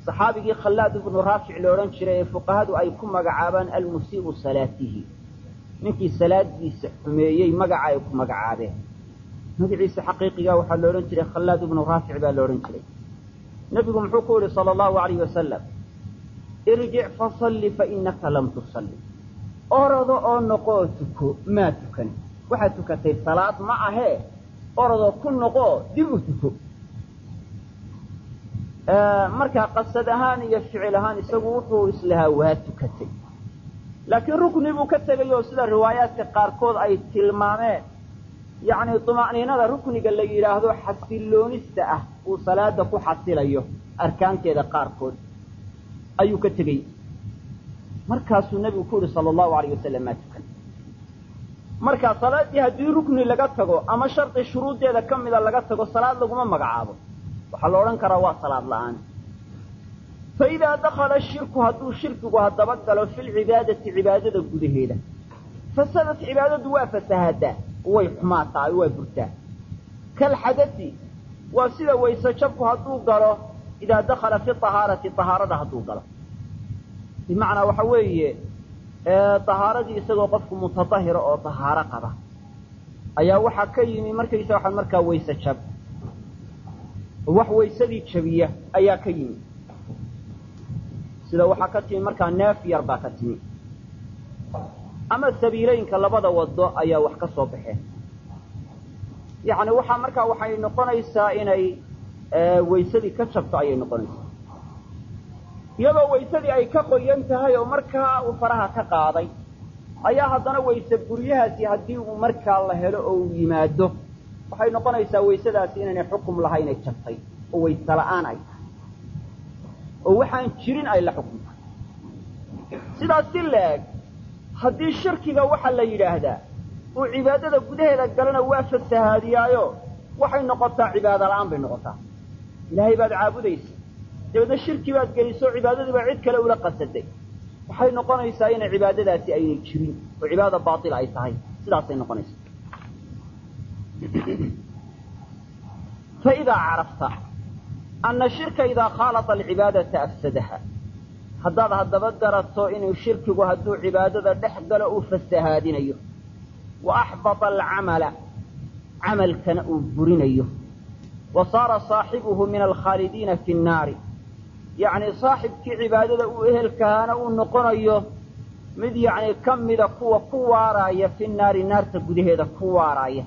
saxaabigii khallaad ibnu raafic la odhan jiray ee fuqahadu ay ku magacaabaan almusii'u salaatihi. Ninkii salaadiisa xumeeyey magaca ay ku magacaabeen. Magaciisa xaqiiqiga waxaa la odhan jiray khallaad ibnu raafic baa la odhan jiray. Nebigu muxuu ku yihi sala allahu alayh wasalam irjic fasalli fainaka lam tusalli. Orado oo noqoo tuko maa tukan waxaad tukatay salaad ma ahee oradoo ku noqoo dib u tuko. Markaa qasad ahaan iyo ficil ahaan isagu wuxuu islahaa waa tukatay. Laakiin rukni buu ka tegay oo sida riwaayaadka qaarkood ay tilmaameen. Yacni tuma'niinada rukniga la yidhaahdo xasiloonista ah uu salaada ku xasilayo arkaanteeda qaarkood ayuu ka tegey. Markaasuu nebigu ku yihi sala allahu alayh wasalam maa tukan? Marka salaaddii haddii rukni laga tago ama shardi shuruuddeeda ka mida laga tago salaad laguma magacaabo. Waxaa la odhan karaa waa salaad la'aan. Fa idaa dakhala shirku hadduu shirkigu haddaba galo filcibaadati cibaadada gudaheeda. Fasadat cibaadadu waa fasahadaa way xumaataa way burtaa. Kalxadati waa sida wayse jabku hadduu galo idaa dakhala fi ahaarati ahaarada hadduu galo bimacnaa waxa weeye ahaaradii isagoo qofku mutadahira oo tahaaro qaba ayaa waxaa ka yimi markaysa waxaa markaa wayse jab wax waysadii jabiya ayaa ka yimi sida waxaa ka timi markaa neef yar baa ka timi ama sabiilooyinka labada wado ayaa wax ka soo baxeen yacni waxaa markaa waxay noqonaysaa inay waysadii ka jabto ayay noqonaysaa. Iyadoo waysadii ay ka qoyan tahay oo markaa uu faraha ka qaaday ayaa haddana wayse guryahaasi haddii uu markaa la helo oo uu yimaado. Waxay noqonaysaa waysadaasi inaynay xukum lahaynay jabtay oo wayse la'aan ay tahay oo waxaan jirin ay la xukum tahay. Sidaas si la-eg haddii shirkiga waxaa la yidhaahdaa uu cibaadada gudaheeda galana waa fasahaadiyaayo waxay noqotaa cibaado la'aan bay noqotaa ilaahay baad caabudaysa. Dabeedna shirki baad geliso cibaadadii baa cid kale ula qasaday. Waxay noqonaysaa inay cibaadadaasi aynay jirin oo cibaada baaila ay tahay. Sidaasay noqonaysaa. Faidaa carafta ana shirka idaa khaalata alcibaadata afsadaha. Haddaad haddaba garato inuu shirkigu hadduu cibaadada dhex galo uu fasahaadinayo. Wa axbata alcamala camalkana uu burinayo wa saara saaxibuhu min alkhaalidiina fi nnaari. Yacni saaxibkii cibaadada uu ehelkahaana uu noqonayo mid yacni ka mida kuwa ku waaraaya fi naari naarta gudaheeda ku waaraaya.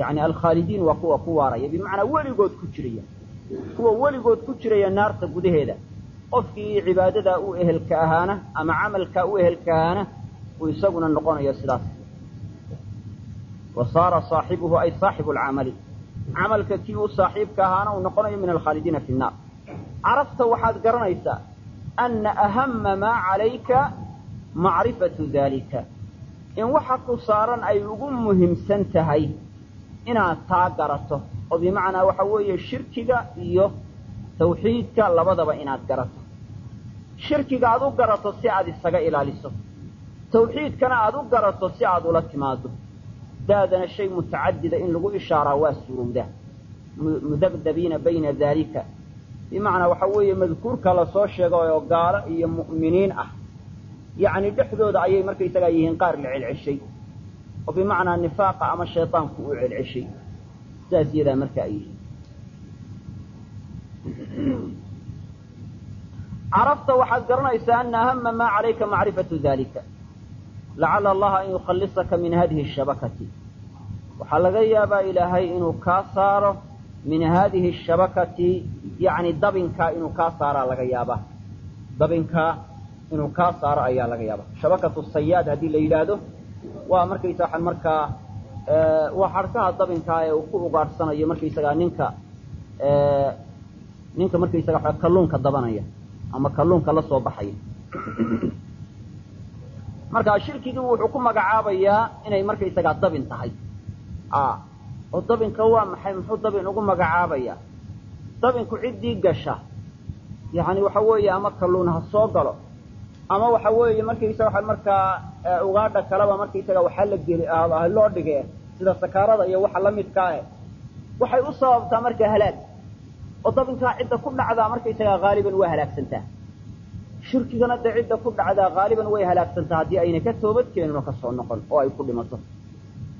Yacni alkhaalidiin waa kuwa ku waaraya bimacnaa weligood ku jiraya. Kuwa weligood ku jiraya naarta gudaheeda. Qofkii cibaadadaa u ehelka ahaana ama camalkaa u ehelka ahaana uu isaguna noqonayo sidaas. Wa saara saaxibuhu ay saaxibu alcamali camalka kii u saaxiibka ahaana uu noqonayo min alkhaalidiina fi nnaar carafta waxaad garanaysaa ana ahama maa calayka macrifatu daalika in waxa ku saaran ay ugu muhiimsan tahay inaad taa garato oo bimacnaa waxa weeye shirkiga iyo tawxiidka labadaba inaad garato shirkiga aad u garato si aad isaga ilaaliso tawxiidkana aad u garato si aad ula timaado daadana shay mutacadida in lagu ishaaraa waa surowda mudabdabiina bayna daalika bimacnaa waxa weeye madkuurka la soo sheegay oo gaalo iyo mu'miniin ah yacni dhexdooda ayay markaysagaa yihiin qaar la celceshay oo bimacnaa nifaaqa ama shaydaanku uu celceshay sidaas iyadaa marka ay yihiin carafta waxaad garanaysaa ana ahama maa calayka macrifatu dalika lacala allaha an yukhallisaka min hadihi ashabakati waxaa laga yaabaa ilaahay inuu kaa saaro min hadihi ashabakati yacni dabinkaa inuu kaa saaraa laga yaabaa dabinkaa inuu kaa saaro ayaa laga yaabaa shabakatu sayaad haddii la yidhaahdo waa markaysa waxaan markaa waa xadhkaha dabinkaa ee uu ku ugaadhsanayo markaysagaa ninka ninka markaysaga kalluunka dabanaya ama kalluunka la soo baxaya markaa shirkigii wuxuu ku magacaabayaa inay markaysagaa dabin tahay. Oo dabinka waa maxay? Muxuu dabin ugu magacaabayaa? Dabinku ciddii gasha. Yacni waxa weeye ama kalluun ha soo galo. Ama waxa weeye markaysaga markaa ugaadha kaleba markaysaga waxaa la geli loo dhigee sida sakaarada iyo waxa la midkaa eh waxay u sababtaa markaa halaag. Oo dabinkaa cidda ku dhacdaa markaysagaa haaliban waa halaagsantaa shirkigana dee cidda ku dhacdaa haaliban way halaagsantaa haddii ayna ka toobad keenin oo ka noqon oo ay ku dhimato.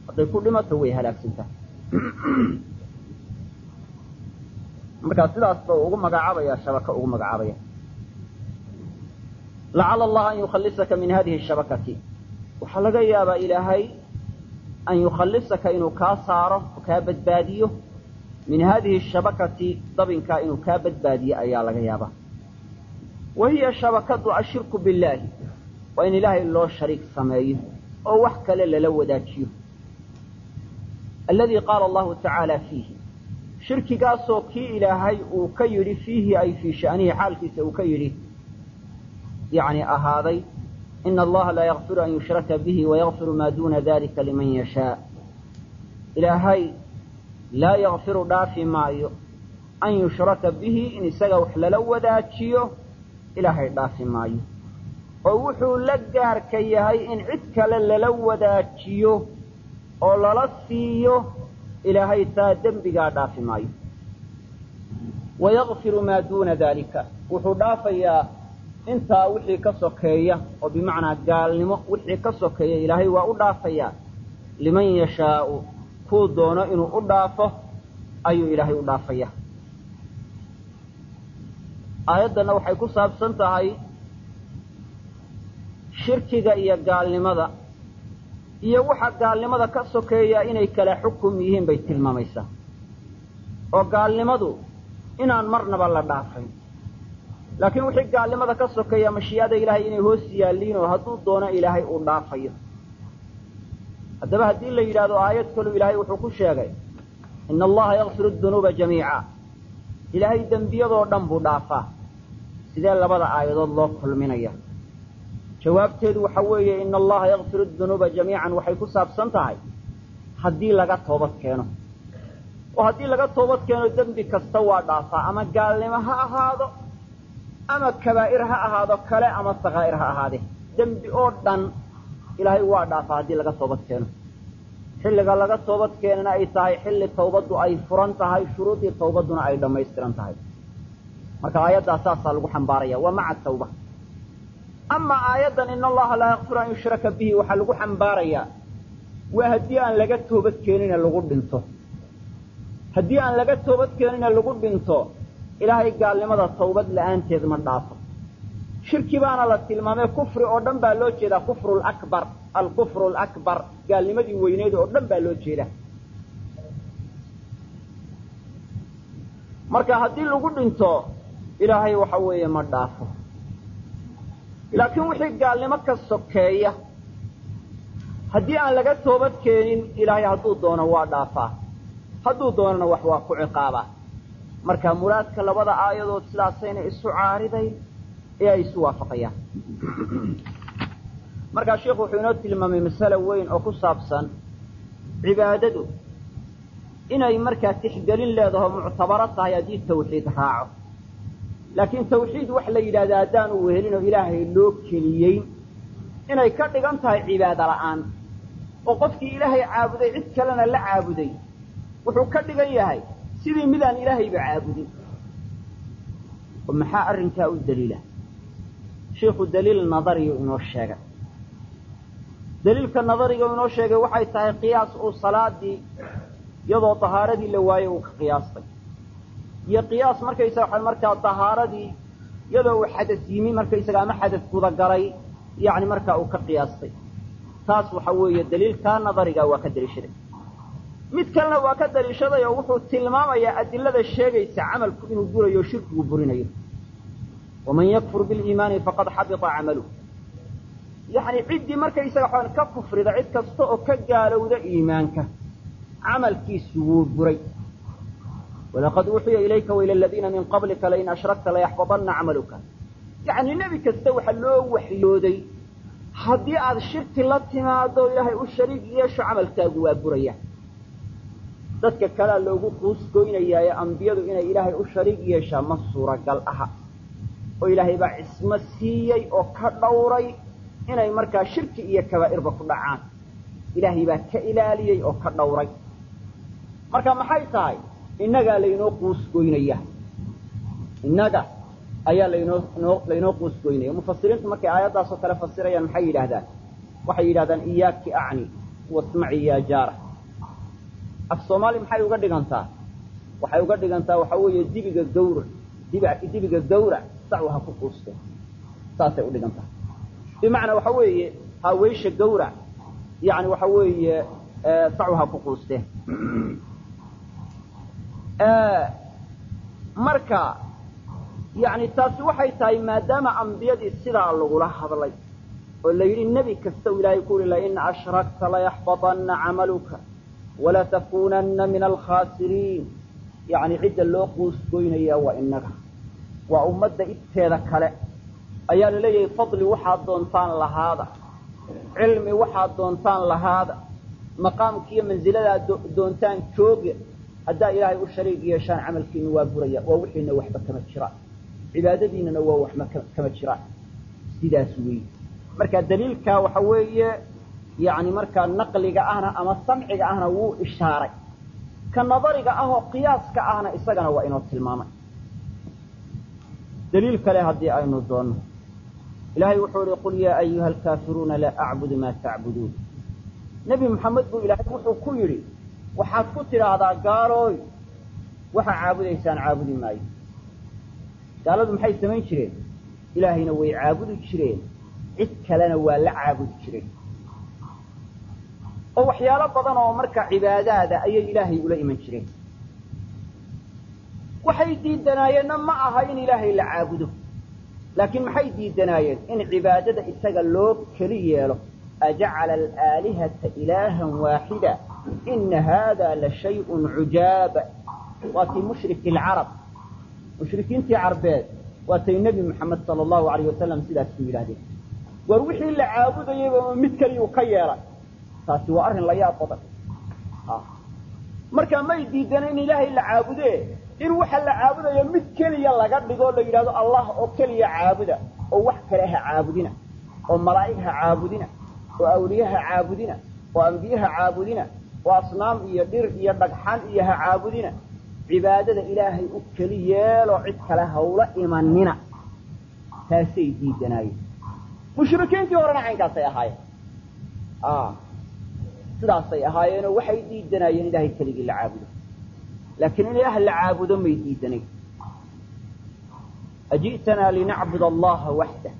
Hadday ku dhimato way halaagsantaa. Markaa sidaas ba ugu magacaabaya shabaka ugu magacaabaya. Lacala allaha an yukhalisaka min hadihi shabakati. Waxaa laga yaabaa ilaahay an yukhalisaka inuu kaa saaro oo kaa badbaadiyo. Min hadihi shabakati dabinkaa inuu kaa badbaadiyo ayaa laga yaabaa wa hiya shabakadu ashirku billaahi waa in ilaahay loo shariik sameeyo oo wax kale lala wadaajiyo alladii qaala allahu tacaala fiihi shirkigaasoo kii ilaahay uu ka yidhi fiihi ay fii sha'nihi xaalkiisa uu ka yidhi yani ahaaday ina allaha laa yakfiru an yushraka bihi wayakfiru maa duuna dalika liman yashaa ilaahay laa yakfiru dhaafi maayo an yushraka bihi in isaga wax lala wadaajiyo ilaahay dhaafi maayo. Oo wuxuu la gaarka yahay in cid kale lala wadaajiyo oo lala siiyo ilaahay taa dembigaa dhaafi maayo. Wayakfiru maa duuna dalika wuxuu dhaafayaa intaa wixii ka sokeeya oo bimacnaa gaalnimo wixii ka sokeeya ilaahay waa u dhaafayaa. Liman yashaau kuu doono inuu u dhaafo ayuu ilaahay u dhaafaya aayaddanna waxay ku saabsan tahay shirkiga iyo gaalnimada iyo waxa gaalnimada ka sokeeya inay kala xukum yihiin bay tilmaamaysaa. Oo gaalnimadu inaan marnaba la dhaafayn laakiin wixii gaalnimada ka sokeeya mashii'ada ilaahay inay hoos yaalliin oo hadduu doono ilaahay uu dhaafayo. Haddaba haddii la yidhaahdo aayad kaluu ilaahay wuxuu ku sheegay ina allaha yakfiru dunuuba jamiica. Ilaahay dembiyadoo dhan buu dhaafaa sidee labada aayadood loo kulminaya? Jawaabteedu waxa weeye ina allaha yakfiru dunuuba jamiican waxay ku saabsan tahay haddii laga toobad keeno. Oo haddii laga toobad keeno dembi kasta waa dhaafaa ama gaalnimo ha ahaado ama kabaa'ir ha ahaado kale ama sakaa'ir ha ahaadee dembi oo dhan ilaahay waa dhaafaa haddii laga toobad keeno. Xilliga laga toobad keenana ay tahay xilli tawbaddu ay furan tahay shuruudii tawbadduna ay dhammaystiran tahay marka aayaddaa saasaa lagu xambaaraya waa maca tawba. Ama aayaddan ina allaha laa yakfiru an yushraka bihi waxaa lagu xambaarayaa waa haddii aan laga toobad keenine lagu dhinto. Haddii aan laga toobad keenine lagu dhinto ilaahay gaalnimada tawbad la'aanteed ma dhaafo. Shirki baana la tilmaamay kufri oo dhan baa loo jeedaa kufru lakbar alkufru lakbar gaalnimadii weyneed oo dhan baa loo jeedaa. Marka haddii lagu dhinto ilaahay waxa weeye ma dhaafo. Laakiin wixii gaalnimo ka sokeeya haddii aan laga toobad keenin ilaahay hadduu doono waa dhaafaa. Hadduu doonona wax waa ku ciqaabaa. Marka muraadka labada aayadood sidaasayna isu caaridayn ee ay isu waafaqayaan. Markaa sheikhu wuxuu inoo tilmaamay masale weyn oo ku saabsan cibaadadu. Inay markaa tixgelin leedaho muctabaro tahay haddii tawxiid raaco laakiin tawxiid wax la yidhahda haddaanu wehelinoo ilaahay loo keliyeyn inay ka dhigan tahay cibaado la'aan oo qofkii ilaahay caabuday cid kalena la caabuday wuxuu ka dhigan yahay sidii midaan ilaahayba caabudin. Oo maxaa arrinkaa u daliila? Shiikhu daliil nadariyu inoo sheegay daliilka nadariga inoo sheegay waxay tahay qiyaas uu salaadii iyadoo dahaaradii la waayey uu ka qiyaastay iyo qiyaas markaysaga waxa markaa dahaaradii iyadoo uu xadas yimi markaysaga ama xadas gudagalay yacni markaa uu ka qiyaastay. Taas waxa weeye daliilkaa nadariga waa ka daliishaday. Mid kalena waa ka daliishaday oo wuxuu tilmaamayaa adilada sheegaysa camalku inuu burayo shirkigu burinayo. Waman yakfur biliimaani faqad xabita camaluh. Yacni ciddii markaysaga waxaan ka kufrida cid kasta oo ka gaalowda iimaanka camalkiisu wuu buray walaqad uuxiya ilayka waila aladiina min qablika lain ashrakta layaxbadanna camaluka yacni nebi kasta waxaa loo waxyooday haddii aad shirki la timaado ilaahay u shariig yeesho camalkaagu waa buraya dadka kalea loogu quusgoynayaaye ambiyadu inay ilaahay u shariig yeeshaa ma suuragal aha oo ilaahay baa cismo siiyey oo ka dhowray inay markaa shirki iyo kabaa'irba ku dhacaan ilaahay baa ka ilaaliyey oo ka dhowray marka maxay tahay innagaa laynoo quusgoynaya innaga ayaa laynoo noo laynoo quusgoynaya mufasiriintu markay aayaddaasoo kale fasirayaan maxay yidhaahdaan waxay yidhahdaan iyaaki acni wasmaci yaa jaara. Af soomaali maxay uga dhigantaa? Waxay uga dhigantaa waxa weeye dibiga gawrac dib dibiga gawrac sacu ha ku quuste saasay u dhigantaa. Bimacnaa waxa weeye haweysha gawrac yani waxa weeye sacu ha ku quuste marka yani taasi waxay tahay maadaama ambiyadii sidaa lagula hadlay oo la yidhi nebi kasta u ilaahay ku uri lain ashrakta layaxbaطanna camaluka walatakunanna min alkhaasiriin. Yani cidda loo quusgoynaya waa inaga waa ummadda ibteeda kale. Ayaa la leeyahay fadli waxaad doontaan lahaada. Cilmi waxaad doontaan lahaada. Maqaamkiiyo mansiladaad doontaan jooga haddaa ilaahay u shariig yeeshaan camalkiinu waa buraya waa wixiina waxba kama jiraan cibaadadiinana waa waxba kama jiraan sidaas weeye marka daliilkaa waxa weeye yani markaa naqliga ahna ama samciga ahna wuu ishaaray. Ka nadariga ah oo qiyaaska ahna isagana waa inoo tilmaamay. Daliil kale haddii aynu doonno. Ilahay wuxuu ihi qul yaa ayuha alkaafiruuna laa acbudu maa tacbuduun nebi moxamed buu ilaahay wuxuu ku yidhi waxaad ku tidhaahdaa gaalooy waxaa caabudaysaan caabudi maayo. Gaaladu maxay samayn jireen? Ilaahayna way caabudi jireen. Cid kalena waa la caabudi jireen. Oo waxyaalo badan oo marka cibaadaada ayay ilaahay ula iman jireen. Waxay diidanaayeenna ma aha in ilaahay la caabudo. Laakiin maxay diidanaayeen? In cibaadada isaga loo keli yeelo. Ajacala alaalihata ilaahan waaxida ina haada la shayun cujaaba waa tii mushriki lcarab mushrikiintii carbeed waatay nebi moxamed sala allahu alayh wasalam sidaas ku yidhahdeen war wixii la caabudayayba mid keliyu ka yeelay taasi waa arrin la yaab badan marka may diidana in ilaahay la caabude in waxa la caabudayo mid keliya laga dhigo la yidhahdo allah oo keliya caabuda oo wax kale ha oo malaa'ig ha oo awliye ha oo ambiye ha oo asnaam iyo dhir iyo dhagxan iyo ha caabudina. Cibaadada ilaahay u keli yeelo cid kale hawla imanina. Taasay diidanaayeen. Mushrikiintii horena caynkaasay ahaayeen. Sidaasay ahaayeenoo waxay diidanaayeen ilaahay keligii la caabudo. Laakiin in ilaah la caabudo may diidanayn. Aji'tanaa linacbud allaha waxdah.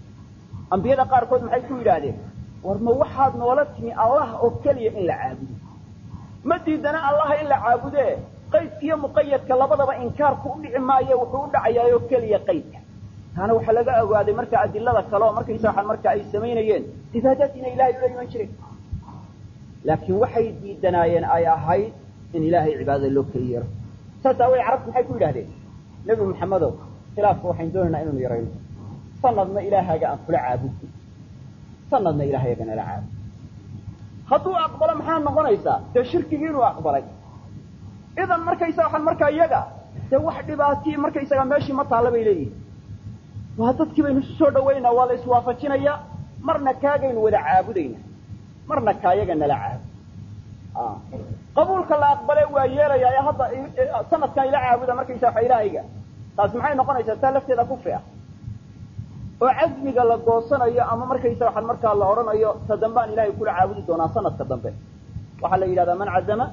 Ambiyada qaarkood maxay ku yidhaahdeen? War ma waxaad noola timi allah oo keliya in la caabudo ma diidana allaha in la caabudee? Qaydkiiyo muqayadka labadaba inkaarku u dhici maayo wuxuu u dhacayaayoo keliya qaydka taana waxaa laga ogaaday marka adilada kale oo markaysa waxaan marka ay samaynayeen cibaadaad inay ilahay ula iman jireen laakiin waxay diidanaayeen ay ahayd in ilaahay cibaadada loo keli yeero saas aaway carabtu maxay ku yidhahdeen nebi maxamedow khilaafka waxaynu doonaynaa inaynu yarayno sanadna ilaahaaga aan kula caabudno sanadna ilaahayga nala caabud hadduu aqbalo maxaa noqonaysaa? Dee shirkigii inuu aqbalay. Idan markaysa waxaan markaa iyaga dee wax dhibaatiyi markaysaga meeshii ma taalla bay leeyihiin waa dadkii baynu isu soo dhawaynaa waa la iswaafajinayaa marna kaagaynu wada caabudayna. Marna kaayaga nala caabud. Qabuulka la aqbale waa yeelayaa ee hadda sanadkan ila caabuda markaysa waxa ilaahayga taasi maxay noqonaysaa? Taa lafteeda kufi ah oo casmiga la goosanayo ama markaysa waxaan markaa la odhanayo ta dambe aan ilahay kula caabudi doonaa sanadka dambe. Waxaa la yidhahdaa man cazama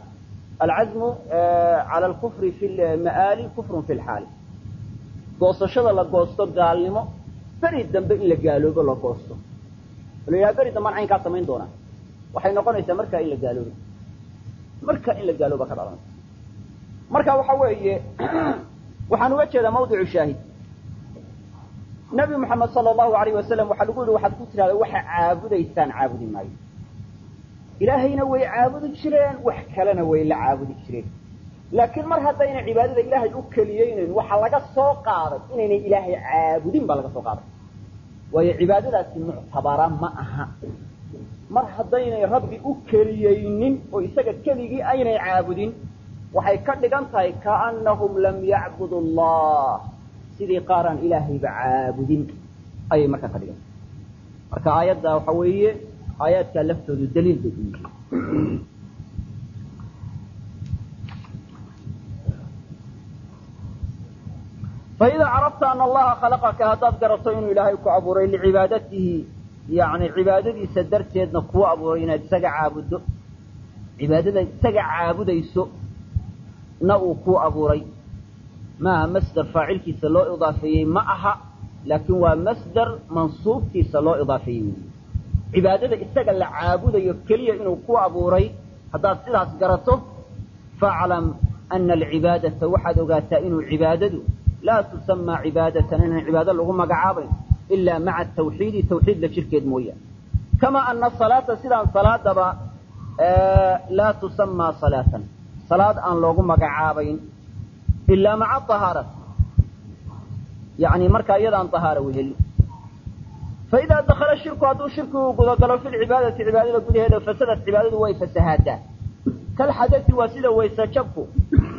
alcazmu cala alkufri fi lma'aali kufrun fi lxaali goosashada la goosto gaalnimo beri dambe in la gaaloobo la goosto. La yidhaha beri dambe aan caynkaa samayn doonaa. Waxay noqonaysaa markaa in la gaaloobo. Marka in la gaalooba ka dhalanaysa marka waxa weeye waxaan uga jeedaa mawdicu shaahid nabi moxamed sala allahu alayh wasalam waxaa lagu yihi waxaad ku tidhahda waxa caabudaysaan caabudi maayo. Ilaahayna way caabudi jireen wax kalena way la caabudi jireen. Laakiin mar haddayna cibaadada ilaahay u keliyeynayn waxaa laga soo qaaday inaynay ilaahay caabudin baa laga soo qaaday. Waayo cibaadadaasi muctabara ma aha. Mar haddaynay rabbi u keliyeynin oo isaga keligii aynay caabudin waxay ka dhigan tahay kaanahum lam yacbudu allah sidii qaaraan ilaahayba caabudin. Ayay markaa ka dhigan marka aayadda waxa weeye aayaadkaa laftoodu daliil bay u faidaa carafta ana allaha khalaqaka haddaad garato inuu ilaahay ku abuuray licibaadatihi yani cibaadadiisa darteedna kuu abuuray inaad isaga caabuddo cibaadada isaga caabudayso na uu kuu abuuray maaha masder faacilkiisa loo idaafeeyey ma aha laakiin waa masder mansuubkiisa loo idaafeeyey. Wey cibaadada isaga la caabudayo keliya inuu ku abuuray haddaad sidaas garato faclam ana alcibaadata waxaad ogaataa inuu cibaadadu laa tusamaa cibaadatan inaan cibaado lagu magacaabayn ilaa maca tawxiidi tawxiid la jirkeed mooyaane kamaa ana salaata sidaan salaadaba laa tusamaa salaatan. Salaad aan loogu magacaabayn ilaa maca ahaarati yani markaa iyadaan ahaara weheli faidaa dakala shirku hadduu shirkigu gudagalo fi lcibaadati cibaadada gudaheeda fasadat cibaadadu way fasahaadaa. Kalxadai waa sida wayse jabku.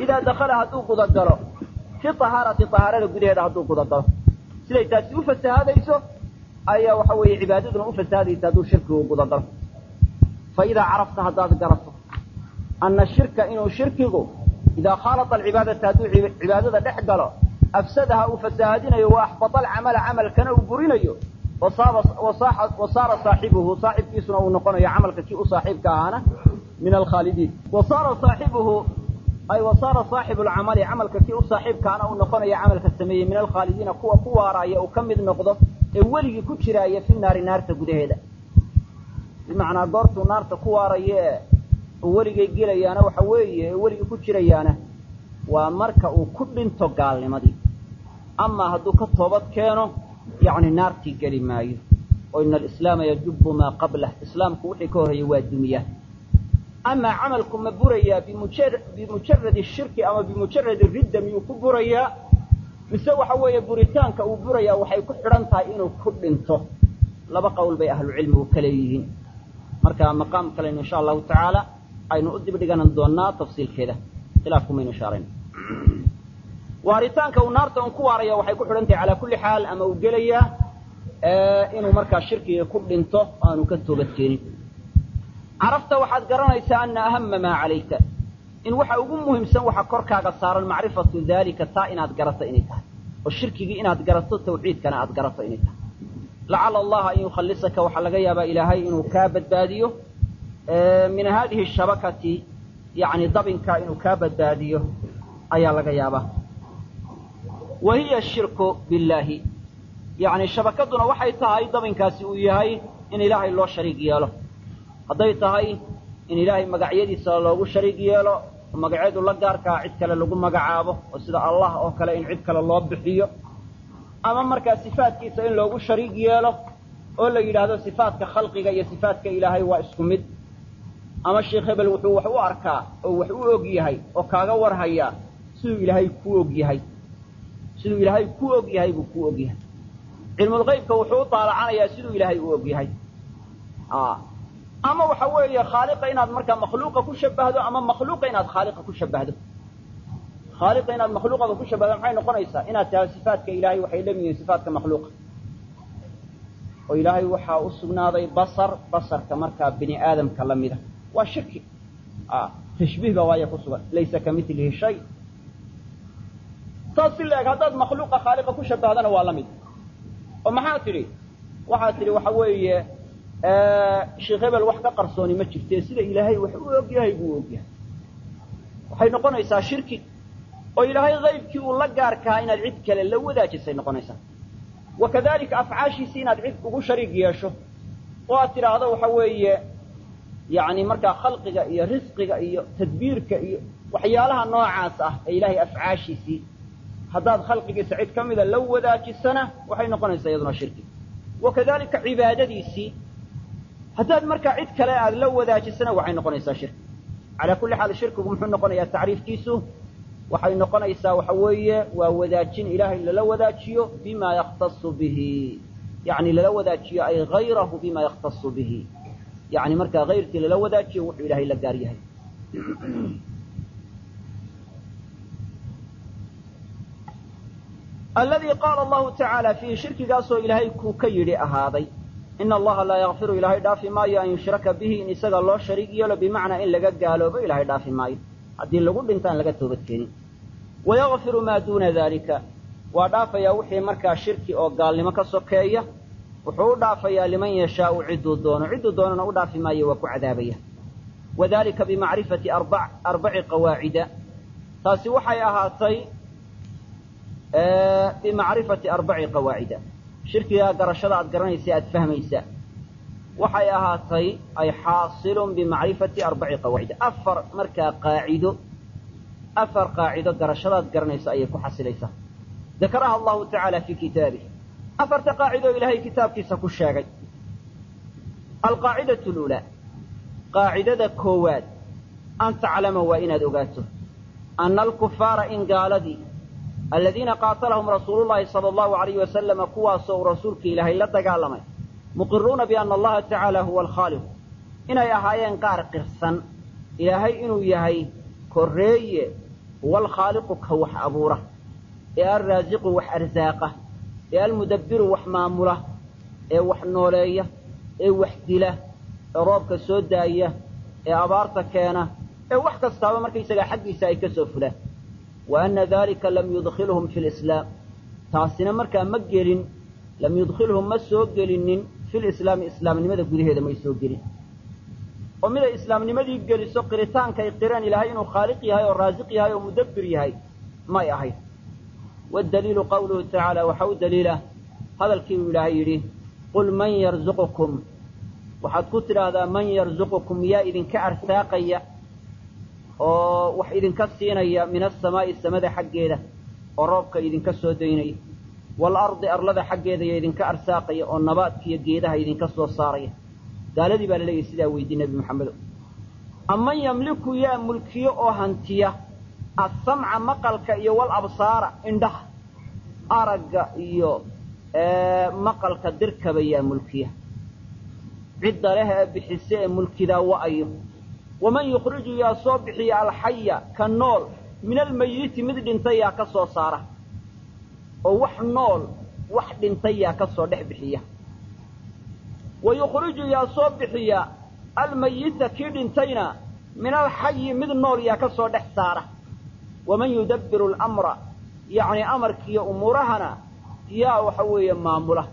Idaa dakala hadduu gudagalo fi ahaarati ahaarada gudaheeda hadduu gudagalo. Siday taasi u fasahaadayso ayaa waxa weeye cibaadaduna u fasahaadaysa hadduu shirkigu gudagalo. Faidaa carafta haddaad garato ana shirka inuu shirkigu idaa khaalata alcibaadata hadduu cibaadada dhex galo afsadaha uu fasahaadinayo wa axbata alcamala camalkana uu burinayo wa saara saaxibuhu saaxibkiisuna uu noqonayo camalka kii u saaxiibka ahaana min alkhaalidiin wa saara saaxibuhu ay wa saara saaxibu lcamali camalka kii u saaxiibkaana uu noqonayo camalka sameeyey min alkhaalidiina kuwa ku waaraaya uu ka mid noqdo ee weligii ku jiraaya fi naari naarta gudaheeda bimacnaa goortuu naarta ku waarayo uu weligay gelayaana waxa weeye ee weligii ku jirayaana waa marka uu ku dhinto gaalnimadii. Amaa hadduu ka toobad keeno yacni naartii geli maayo. Oo ina alislaama yajubu maa qablah. Islaamku wixii ka horreeyey waa dumiya. Amaa camalku ma burayaa bimujaradi shirki ama bimujaradi ridda miyuu ku burayaa? Mise waxa weeye buritaanka uu burayaa waxay ku xidhan tahay inuu ku dhinto. Laba qowl bay ahlucilmigu ka leeyihiin. Marka maqaam kalenu insha allahu tacaala aynu u dib dhiganan doonaa tafsiilkeeda khilaafkumaynu ishaarayn waaritaanka uu naarta un ku waaraya waxay ku xidhan tahay calaa kulli xaal ama uu gelayaa inuu markaa shirkiga ku dhinto aanu ka toobad keenin carafta waxaad garanaysaa ana ahama maa calayka. In waxa ugu muhiimsan waxa korkaaga saaran macrifatu dalika taa inaad garato inay tahay. Oo shirkigii inaad garato tawxiidkana aad garato inay tahay. Lacala allaha an yukhallisaka waxaa laga yaabaa ilaahay inuu kaa badbaadiyo min hadihi shabakati yani dabinka inuu kaa badbaadiyo ayaa laga yaabaa. Wa hiya shirku billaahi. Yani shabakaduna waxay tahay dabinkaasi uu yahay in ilaahay loo shariig yeelo. Hadday tahay in ilaahay magacyadiisa loogu shariig yeelo oo la gaarkaa cid kale lagu magacaabo oo sida allah oo kale in cid kale loo bixiyo. Ama markaa sifaadkiisa in loogu shariig yeelo oo la yidhaahdo sifaatka khalqiga iyo sifaatka ilaahay waa isku mid ama sheekh hebel wuxuu wax u arkaa oo wax u og yahay oo kaaga warhayaa siduu ilaahay ku og yahay. Siduu ilaahay ku og yahay buu ku og yahay. Cilmulqaybka wuxuu u daalacanayaa siduu ilaahay u og yahay. Ama waxa weeye khaaliqa inaad markaa makhluuqa ku shabahdo ama makhluuqa inaad khaaliqa ku shabahdo khaaliqa inaad makhluuqaba ku shabahdo maxay noqonaysaa? Inaad tahay sifaatka ilaahay waxay lam yihiin sifaatka makhluuqa. Oo ilaahay waxaa u sugnaaday basar basarka markaa bini aadamka la mida waa shirki. Tashbiih baa waaya ku sugan. Laysa ka milihi shay. Saas si laeg haddaad makhluuqa khaaliqa ku shabahdana waa la mid. Oo maxaa tidhi? Waxaad tidhi waxa weeye sheekh hebel wax ka qarsooni ma jirte sida ilaahay wax u og yahay buu og yahay. Waxay noqonaysaa shirki. Oo ilaahay haybkii uu la gaarkahaa inaad cid kale la wadaajisay noqonaysaa. Wa kadalika afcaashiisi inaad cid ugu shariig yeesho. Oo aad tidhaahdo waxa weeye yani markaa khalqiga iyo risqiga iyo tadbiirka iyo waxyaalaha noocaas ah ee ilaahay afcaashiisii haddaad khalqigiisa cid ka mida la wadaajisana waxay noqonaysaa iyaduna shirki. Wa kadalika cibaadadiisii haddaad markaa cid kale aada la wadaajisana waxay noqonaysaa shirki. Calaa kulli xaal shirkigu muxuu noqonayaa tacriifkiisu waxay noqonaysaa waxa weeye waa wadaajin ilaahay lala wadaajiyo bima yaktasu bihi. Yani lala wadaajiyo ay hayrahu bima yaktasu bihi yani markaa hayrkii lala wadaajiyo wuxuu ilaahay la gaar yahay aladii qaala allahu tacaala fiihi shirkigaasoo ilaahay kuu ka yidhi ahaaday ina allaha laa yakfiru ilaahay dhaafi maayo an yushraka bihi in isaga loo shariig yeelo bimacnaa in laga gaaloobo ilaahay dhaafi maayo haddii lagu dhintaan laga toobadkeenin wayakfiru maa duuna daalika waa dhaafayaa wixii markaa shirki oo gaalnimo ka sokeeya wuxuu u dhaafayaa liman yashaau cidduu doono. Cidduu doonana u dhaafi maayo waa ku cadaabaya. Wadalika bimacrifati arbaci qawaacida. Taasi waxay ahaatay bimacrifati arbaci qawaacida. Shirkigaa garashada aad garanaysa aad fahmaysa. Waxay ahaatay ay xaasilun bimacrifati arbaci qawaacida. Afar markaa qaacido afar qaacido garashadaad garanaysa ayay ku xasilaysaa. Dakaraha allahu tacaala fii kitaabih afarta qaacido ilaahay kitaabkiisa ku sheegay. Alqaacidatu luulaa qaacidada koowaad an taclama waa inaad ogaato. Ana alkufaara in gaaladii aladiina qaatalahum rasuulullahi sala allahu alayhi wasalama kuwaasoo uu rasuulka ilaahay la dagaalamay muqiruuna biana allaha tacaala huwa alkhaaliqu inay ahaayeen qaar qirsan. Ilaahay inuu yahay korreeye huwa alkhaaliqu ka wax abuura ee alraasiqu wax arsaaqa ee almudabbiru wax maamula ee wax nooleeya ee wax dila ee roobka soo daaya ee abaarta keena ee wax kastaaba markaysagaa xaggiisa ay ka soo fulaan. Wa anna dalika lam yudkhilhum fi lislaam taasina markaa ma gelin lam yudkhilhum ma soo gelinin fi lislaami islaamnimada gudaheeda may soo gelin. Oo miday islaamnimadii geliso qiritaankaay qireen ilaahay inuu khaaliq yahay oo raasiq yahay oo mudabbir yahay may ahayd waddaliilu qawluhu tacaala waxa u daliila hadalkii uu ilaahay yidhi qul man yarzuqukum waxaad ku tidhaahdaa man yarzuqukum yaa idinka arsaaqaya oo wax idinka siinaya min asamaa'i samada xaggeeda oo roobka idinka soo daynaya waalardi arlada xaggeeda yaa idinka arsaaqaya oo nabaadka iyo geedaha idinka soo saaraya gaaladii baa la leeyahy sidaa weydiy nebi maxamedo aman yamliku yaa mulkiyo oo hantiya assamca maqalka iyo walabsaara indhaha aragga iyo maqalka dirkaba yaa mulkiya cidda leh ee bixise ee mulkidaa wa'ayo waman yukhriju yaa soo bixiya alxaya ka nool min almayiti mid dhintay yaa ka soo saara oo wax nool wax dhintay yaa ka soo dhex bixiya wa yukhriju yaa soo bixiya almayita kii dhintayna min alxayi mid nool yaa ka soo dhex saara waman yudabbiru alamra yacni amarkiiyo umuurahana yaa waxa weeye maamula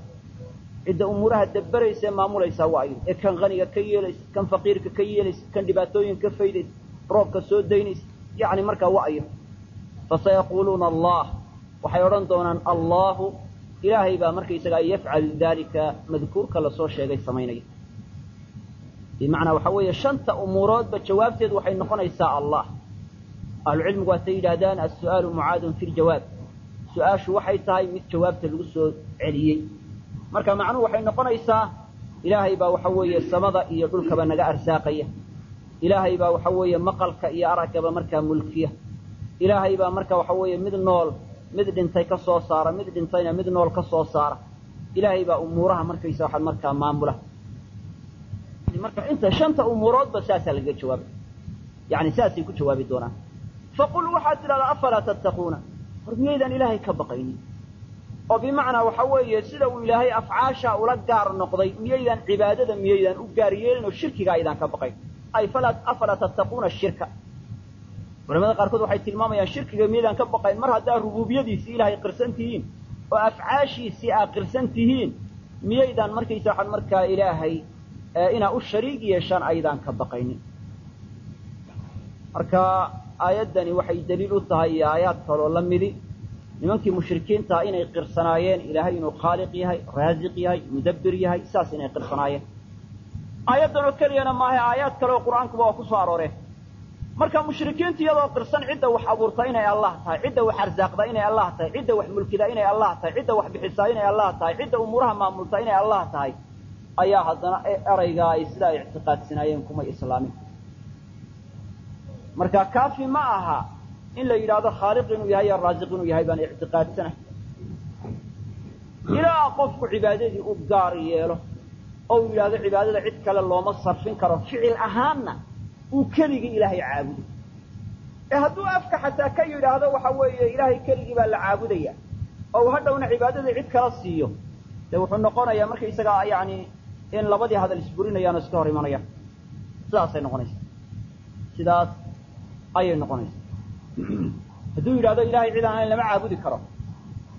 cidda umuuraha dabberaysa ee maamulaysaa waayo ee kan qaniga ka yeelaysa kan faqiirka ka yeelaysa kan dhibaatooyin ka faydaysa roobka soo daynaysa yacni markaa wa'yo fasayaquuluuna allah waxay odhan doonaan allahu ilaahay baa markaysagaa yafcalu daalika madkuurka la soo sheegay samaynaya bimacnaa waxa weeye shanta umuuroodba jawaabteedu waxay noqonaysaa allah ahlucilmigu waatay yidhaahdaan as-su'aalu mucaadun fi ljawaab su'aashu waxay tahay mid jawaabta lagu soo celiyey. Marka macnuhu waxay noqonaysaa ilaahay baa waxa weeye samada iyo dhulkaba naga arsaaqaya. Ilaahay baa waxa weeye maqalka iyo araggaba markaa mulkiya. Ilaahay baa marka waxa weeye mid nool mid dhintay ka soo saara mid dhintayna mid nool ka soo saara. Ilaahay baa umuuraha markaysa waxaad markaa maamula. Marka inta shanta umuuroodba saasaa lagaga jawaabay. Yani saasay ku jawaabi doonaan faqul waxaad tidhahdaa afalaa tattaquuna? Hor miyaydaan ilaahay ka baqaynin. Oo bimacnaa waxa weeye sida uu ilaahay afcaasha ula gaar noqday miyaydaan cibaadada miyaydaan u gaar yeelin oo shirkiga aydaan ka baqayn. Ay afalaa tattaquuna shirka? Culamada qaarkood waxay tilmaamayaan shirkiga miyaydaan ka baqayn mar haddaa rubuubiyadiisii ilaahay qirsan tihiin oo afcaashiisii aa qirsan tihiin miyaydaan markaysa waxaan markaa ilaahay inaa u shariig yeeshaan aydaan ka baqaynin. Marka aayaddani waxay daliil u tahay iyo aayaad kaloo la midi. Nimankii mushrikiintaa inay qirsanaayeen ilaahay inuu khaaliq yahay raasiq yahay mudabbir yahay saas inay qirsanaayeen aayaddan oo keliyana maaha aayaad kale oo qur'aankuba waa ku soo arooreen. Marka mushrikiinta iyadoo qirsan cidda wax abuurta inay allah tahay cidda wax arsaaqda inay allah tahay cidda wax mulkida inay allah tahay cidda wax bixisaa inay allah tahay cidda umuuraha maamulta inay allah tahay ayaa haddana eraygaa ay sidaa ictiqaadsanaayeen kumay islaamin marka kaafi ma aha in la yidhaahdo khaaliq inuu yahay iyo raasiq inuu yahay baan ictiqaadsana ilaa qofku cibaadadii u gaar yeelo oo uu yidhaahdo cibaadada cid kale looma sarfin karo ficil ahaanna uu keligii ilaahay caabudo ee hadduu afka xataa ka yidhaahdo waxa weeye ilaahay keligii baa la caabudaya oo uu hadhowna cibaadadii cid kala siiyo dee wuxuu noqonayaa markaysagaa yani in labadii hadal isburinayaan iska hor imanayaan. Sidaasay noqonaysaa. Sidaas ayay noqonaysaa hadduu yidhahdo ilahay cid aan lama caabudi karo.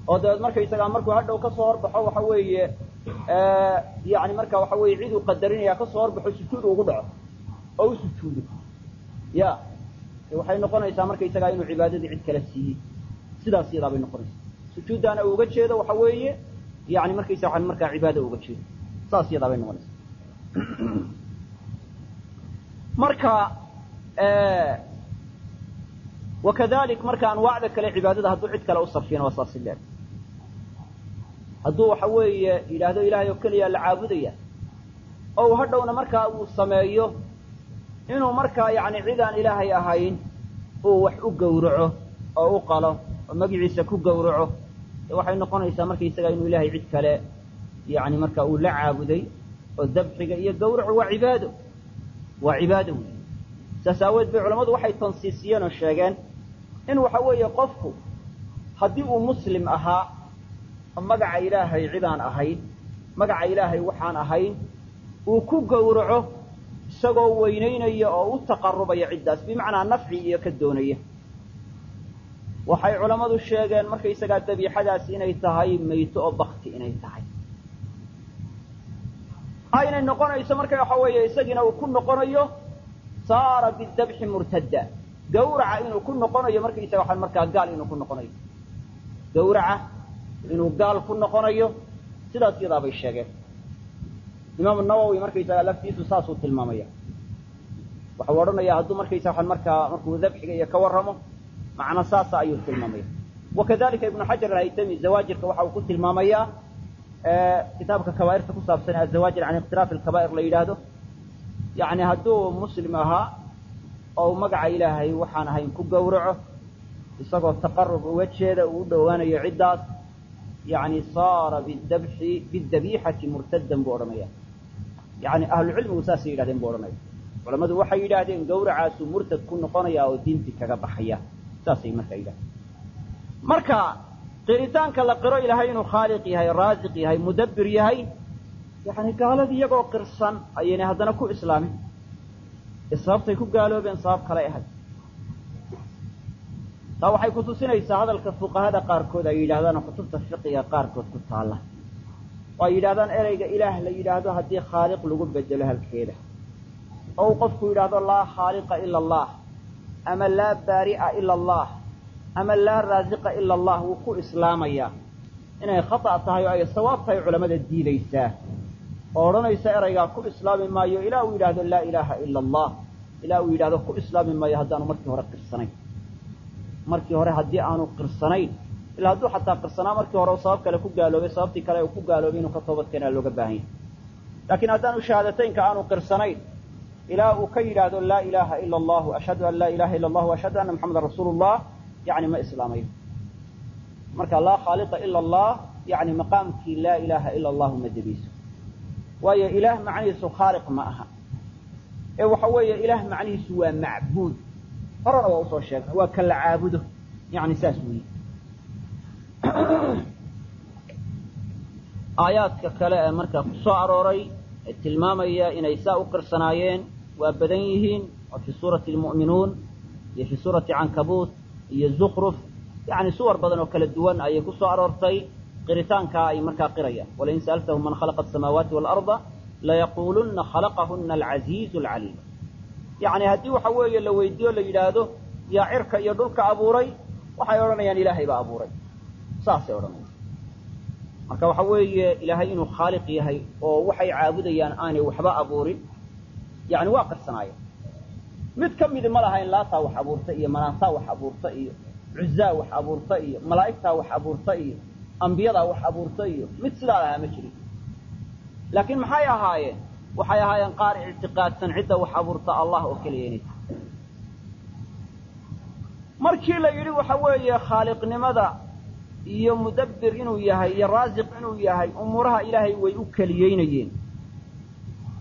Oo dabeed markaysagaa markuu hadhow ka soo horbaxo waxa weeye yani marka waxa weye cid uu qadarinaya ka soo horbaxo sujuud ugu dhaco. Oo u sujuudo. Ya. Waxay noqonaysaa markaysagaa inuu cibaadadii cid kala siiyey. Sidaas iyadaa bay noqonaysaa. Sujuuddaana uu uga jeedo waxa weeye yani markaysa waxaan markaa cibaada uga jeedo. Saas iyadaa bay noqonaysaa. Marka wakadalik marka anwaacda kale cibaadada hadduu cid kale u sarfiyana waa saasi hadduu waxa weeye yidhaahdo ilahay oo keliya la caabudaya oo hadhowna markaa uu sameeyo inuu markaa yani cid ilaahay ahayn uu wax u gowraco oo u qalo oo magiciisa ku gowraco waxay noqonaysaa markaysaga inuu ilahay cid kale yani marka uu la caabuday oo dabxiga iyo gawracu waa cibaado waa cibaado wey saas aaweed bay culammadu waxay tansiisiyeen oo sheegeen in waxa weeye qofku haddii uu muslim ahaa magaca ilaahay cidaan ahayn magaca ilaahay waxaan ahayn uu ku gowraco isagoo weynaynaya oo u taqarubaya ciddaas bimacnaa nafci iyo ka doonaya. Waxay culammadu sheegeen markaysagaa dabiixadaasi inay tahay mayto oo bakti inay tahay. Aynay noqonayso marka waxa weeye isagiina uu ku noqonayo saara bidabxi murtadda. Gawraca inuu ku noqonayo markaysaga waxaan markaa gaal inuu ku noqonayo. Gawraca inuu gaal ku noqonayo sidaas iyadaa bay sheegeen. Imaamu nawowi markaysaga laftiisu saasuu tilmaamaya. Waxau odhanaya hadduu markaysa waxaan markaa markuu dabxiga iyo ka warramo macna saasa ayuu tilmaamaya. Wakadalika ibnu xajar alhaytami zawaajirka waxa uu ku tilmaamayaa kitaabka kabaairta ku saabsan azawaajir can ikhtilaafi alkabaa'ir la yidhaahdo yani hadduu muslim ahaa oo magaca ilaahay waxaan ahayn ku gowraco isagoo taqarub uga jeeda uu u dhowaanayo ciddaas yani saara bidabxi bidabiixati murtadan buu odhanaya yani ahlucilmigu saasay yidhahdeen buu odhanaya culammadu waxay yidhaahdeen gawracaasuu murtad ku noqonaya oo diintii kaga baxaya. Saasay markaa yidhahdeen. Marka qiritaanka la qiro ilaahay inuu khaaliq yahay raasiq yahay mudabbir yahay yani gaaladii iyagoo qirsan ayaynay haddana ku islaamin. Sababtay ku gaaloobeen sabab kale ahay. Taa waxay kutusinaysaa hadalka fuqahada qaarkood ay yidhahdaan kutubta fiqiga qaarkood ku taalla. Oo ay yidhahdaan ereyga ilaah la yidhaahdo haddii khaaliq lagu bedelo halkeeda. Oo uu qofku yidhaahdo laa khaaliqa ila allah ama laa baari'a ila allah ama laa raasiqa ila allah wuu ku islaamayaa. Inay khata' tahay oo ay sawaab tahay culamada diidaysaa oo odhanaysa eraygaa ku islaami maayo ilaa uu yidhaahdo laa ilaaha ila allah ilaa uu yidhahdo ku islaami maayo haddaanu markii hore qirsanayn. Markii hore haddii aanu qirsanayn ilaa hadduu xataa qirsanaa markii hore sabab kale ku gaaloobay sababtii kale uu ku gaaloobay inuu ka toobad keenaa looga baahan laakiin haddaanu shahaadateynka aanu qirsanayn ilaa uu ka yidhaahdo laa ilaaha ila allahu ashhadu an laa ilaha ila allah ashhadu anna maxamedan rasuulu llah yani ma islaamayo. Marka laa khaaliqa ila allah yani maqaamkii laa ilaaha ila allahu ma debayso waayo ilaah macnihiisu khaaliq ma aha. Ee waxa weeye ilaah macnihiisu waa macbuud. Horena waa u soo sheegnay waa ka caabudo. Yani saas weeye. Aayaadka kale ee markaa ku arooray ee tilmaamaya inay saa u qirsanaayeen waa badan yihiin oo fii suurati almu'minuun iyo fii suurati cankabuut iyo zukruf yani suwar badan oo kala duwan ayay ku aroortay qiritaankaa ay markaa qirayaan. Walain sa'altahum man khalaqa asamaawaati waalarda layaquulunna khalaqahuna alcaziizu alcaliim yani haddii waxa weeye la weydiiyo la yidhaahdo yaa cirka iyo dhulka abuuray waxay odhanayaan ilaahay baa abuuray. Saasay odhanayaan. Marka waxa weeye ilaahay inuu khaaliq yahay oo waxay caabudayaan aanay waxba abuurin yani waa qirsanaayeen mid ka midi ma lahayn laataa wax abuurta iyo manaataa wax abuurta iyo cuzaa wax abuurta iyo malaa'igtaa wax abuurta iyo ambiyadaa wax abuurta iyo mid sidaa lahaa ma jirin. Laakiin maxay ahaayeen? Waxay ahaayeen qaar ictiqaadsan cidda wax abuurta allah oo keliya inay tahay markii la yidhi waxa weeye khaaliqnimada iyo mudabbir inuu yahay iyo raasiq inuu yahay umuuraha ilaahay way u keliyeynayeen.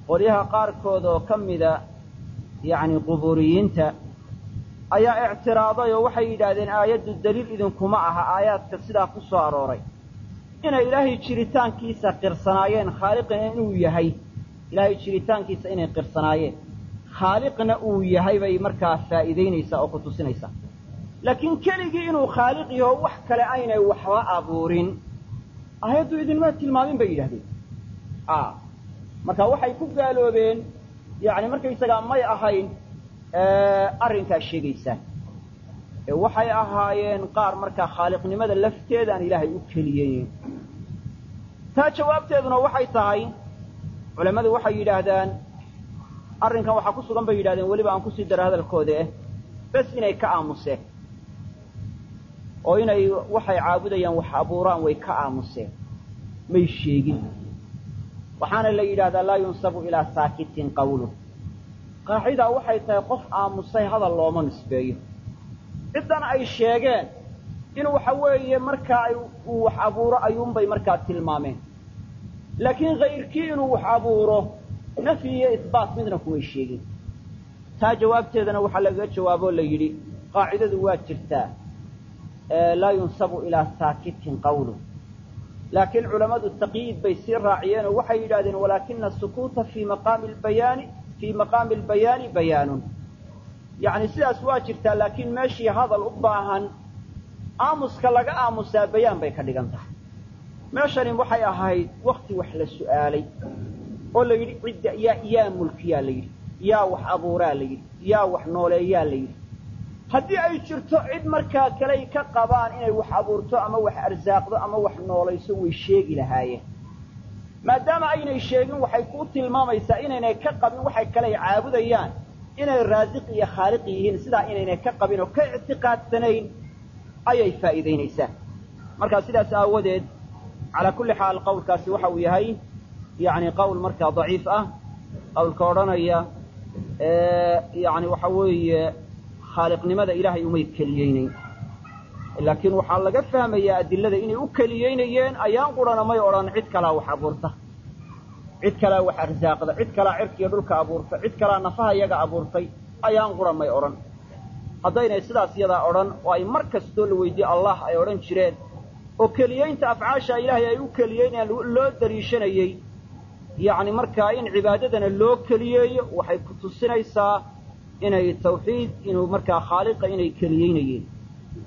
Qolyaha qaarkood oo ka mida yacni qubuuriyiinta ayaa ictiraaday oo waxay yidhaahdeen aayaddu daliil idinkuma aha aayaadka sidaa ku soo arooray. Inay ilaahay jiritaankiisa qirsanaayeen khaaliqina inuu yahay. Ilaahay jiritaankiisa inay qirsanaayeen. Khaaliqna uu yahay bay markaa faa'iidaynaysaa oo ku tusinaysaa. Laakiin keligii inuu khaaliq yaho wax kale aynay waxba abuurin aayaddu idinma tilmaamin bay yidhahdeen marka waxay ku gaaloobeen yacni markaysagaa may ahayn arrinkaa sheegaysaan ee waxay ahaayeen qaar markaa khaaliqnimada lafteeda aan ilaahay u keliyeyn taa jawaabteeduna waxay tahay culammadu waxay yidhaahdaan arrinkan waxaa ku sugan bay yidhahdeen weliba aan ku sii daro hadalkooda eh bes inay ka aamuseen oo inay waxay caabudayaan wax abuuraan way ka aamuseen may sheegin. Waxaana la yidhahdaa laa yunsabu ilaa saakitin qawlu qaacidaa waxay tahay qof aamusay hadal looma nisbeeyo ciddan ay sheegeen in waxa weeye markaa uu wax abuuro ayuunbay markaa tilmaameen. Laakiin kayrkii inuu wax abuuro nafyi iyo isbaat midna kumay sheegin. Taa jawaabteedana waxaa lagaga jawaaboo la yidhi qaacidadu waa jirtaa laa yunsabu ilaa saakitin qawlu. Laakiin culammadu taqyiid bay sii raaciyeen oo waxay yidhahdeen walaakina asukuuta fii maqaami lbayaani fii maqaami albayaani bayaanun yacni sidaas waa jirtaa laakiin meeshii hadal u baahan aamuska laga aamusaa bayaan bay ka dhigan tahay meeshani waxay ahayd wakti wax la su'aalay oo la yidhi cidda yaa yaa mulkiyaa la yidhi yaa wax abuuraa la yidhi yaa wax nooleeyaa la haddii ay jirto cid markaa kaley ka qabaan inay wax abuurto ama wax arsaaqdo ama wax noolayso way sheegi lahaayeen maadaama aynay sheegin waxay kuu tilmaamaysaa inaynay ka qabin waxay kaley caabudayaan inay raasiq iyo khaaliq yihiin. Sidaa inaynay ka qabin oo ka ictiqaadsanayn ayay faa'iidaynaysaa markaa sidaas aawadeed calaa kulli xaal qawlkaasi waxa uu yahay yacni qowl markaa daciif ah qawlka odhanaya yacni waxa weeye khaaliqnimada ilaahay umay keliyeynayn laakiin waxaa laga fahmayaa adilada inay u keliyeynayeen ayaan qurana may odhan cid kalaa wax abuurta. Cid kalaa wax arsaaqda. Cid kalaa cirkiiyo dhulka abuurta. Cid kalaa nafaha iyaga abuurtay. Ayaan qura may odhan. Haddaynay sidaas iyadaa odhan oo ay mar kastoo la weydiiye allah ay odhan jireen oo keliyeynta afcaasha ilaahay ay u keliyeynayaan loo daliishanayey yacni markaa in cibaadadana loo keliyeeyo waxay ku tusinaysaa inay tawxiid inuu markaa khaaliqa inay keliyeynayeen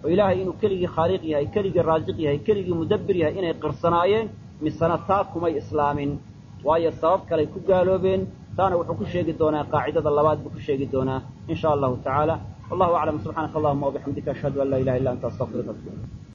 oo ilaahay inuu keligii khaaliq yahay keligii raasiq yahay keligii mudabbir yahay inay qirsanaayeen misena taa kumay islaamin. Waayo sabab kaley ku gaaloobeen taana wuxuu ku sheegi doonaa qaacidada labaad buu ku sheegi doonaa in allahu tacaala. Wallahu aclam subxaanaka allahuma wabixamdika ashhadu an laa ilaha illa anta astaqfiruka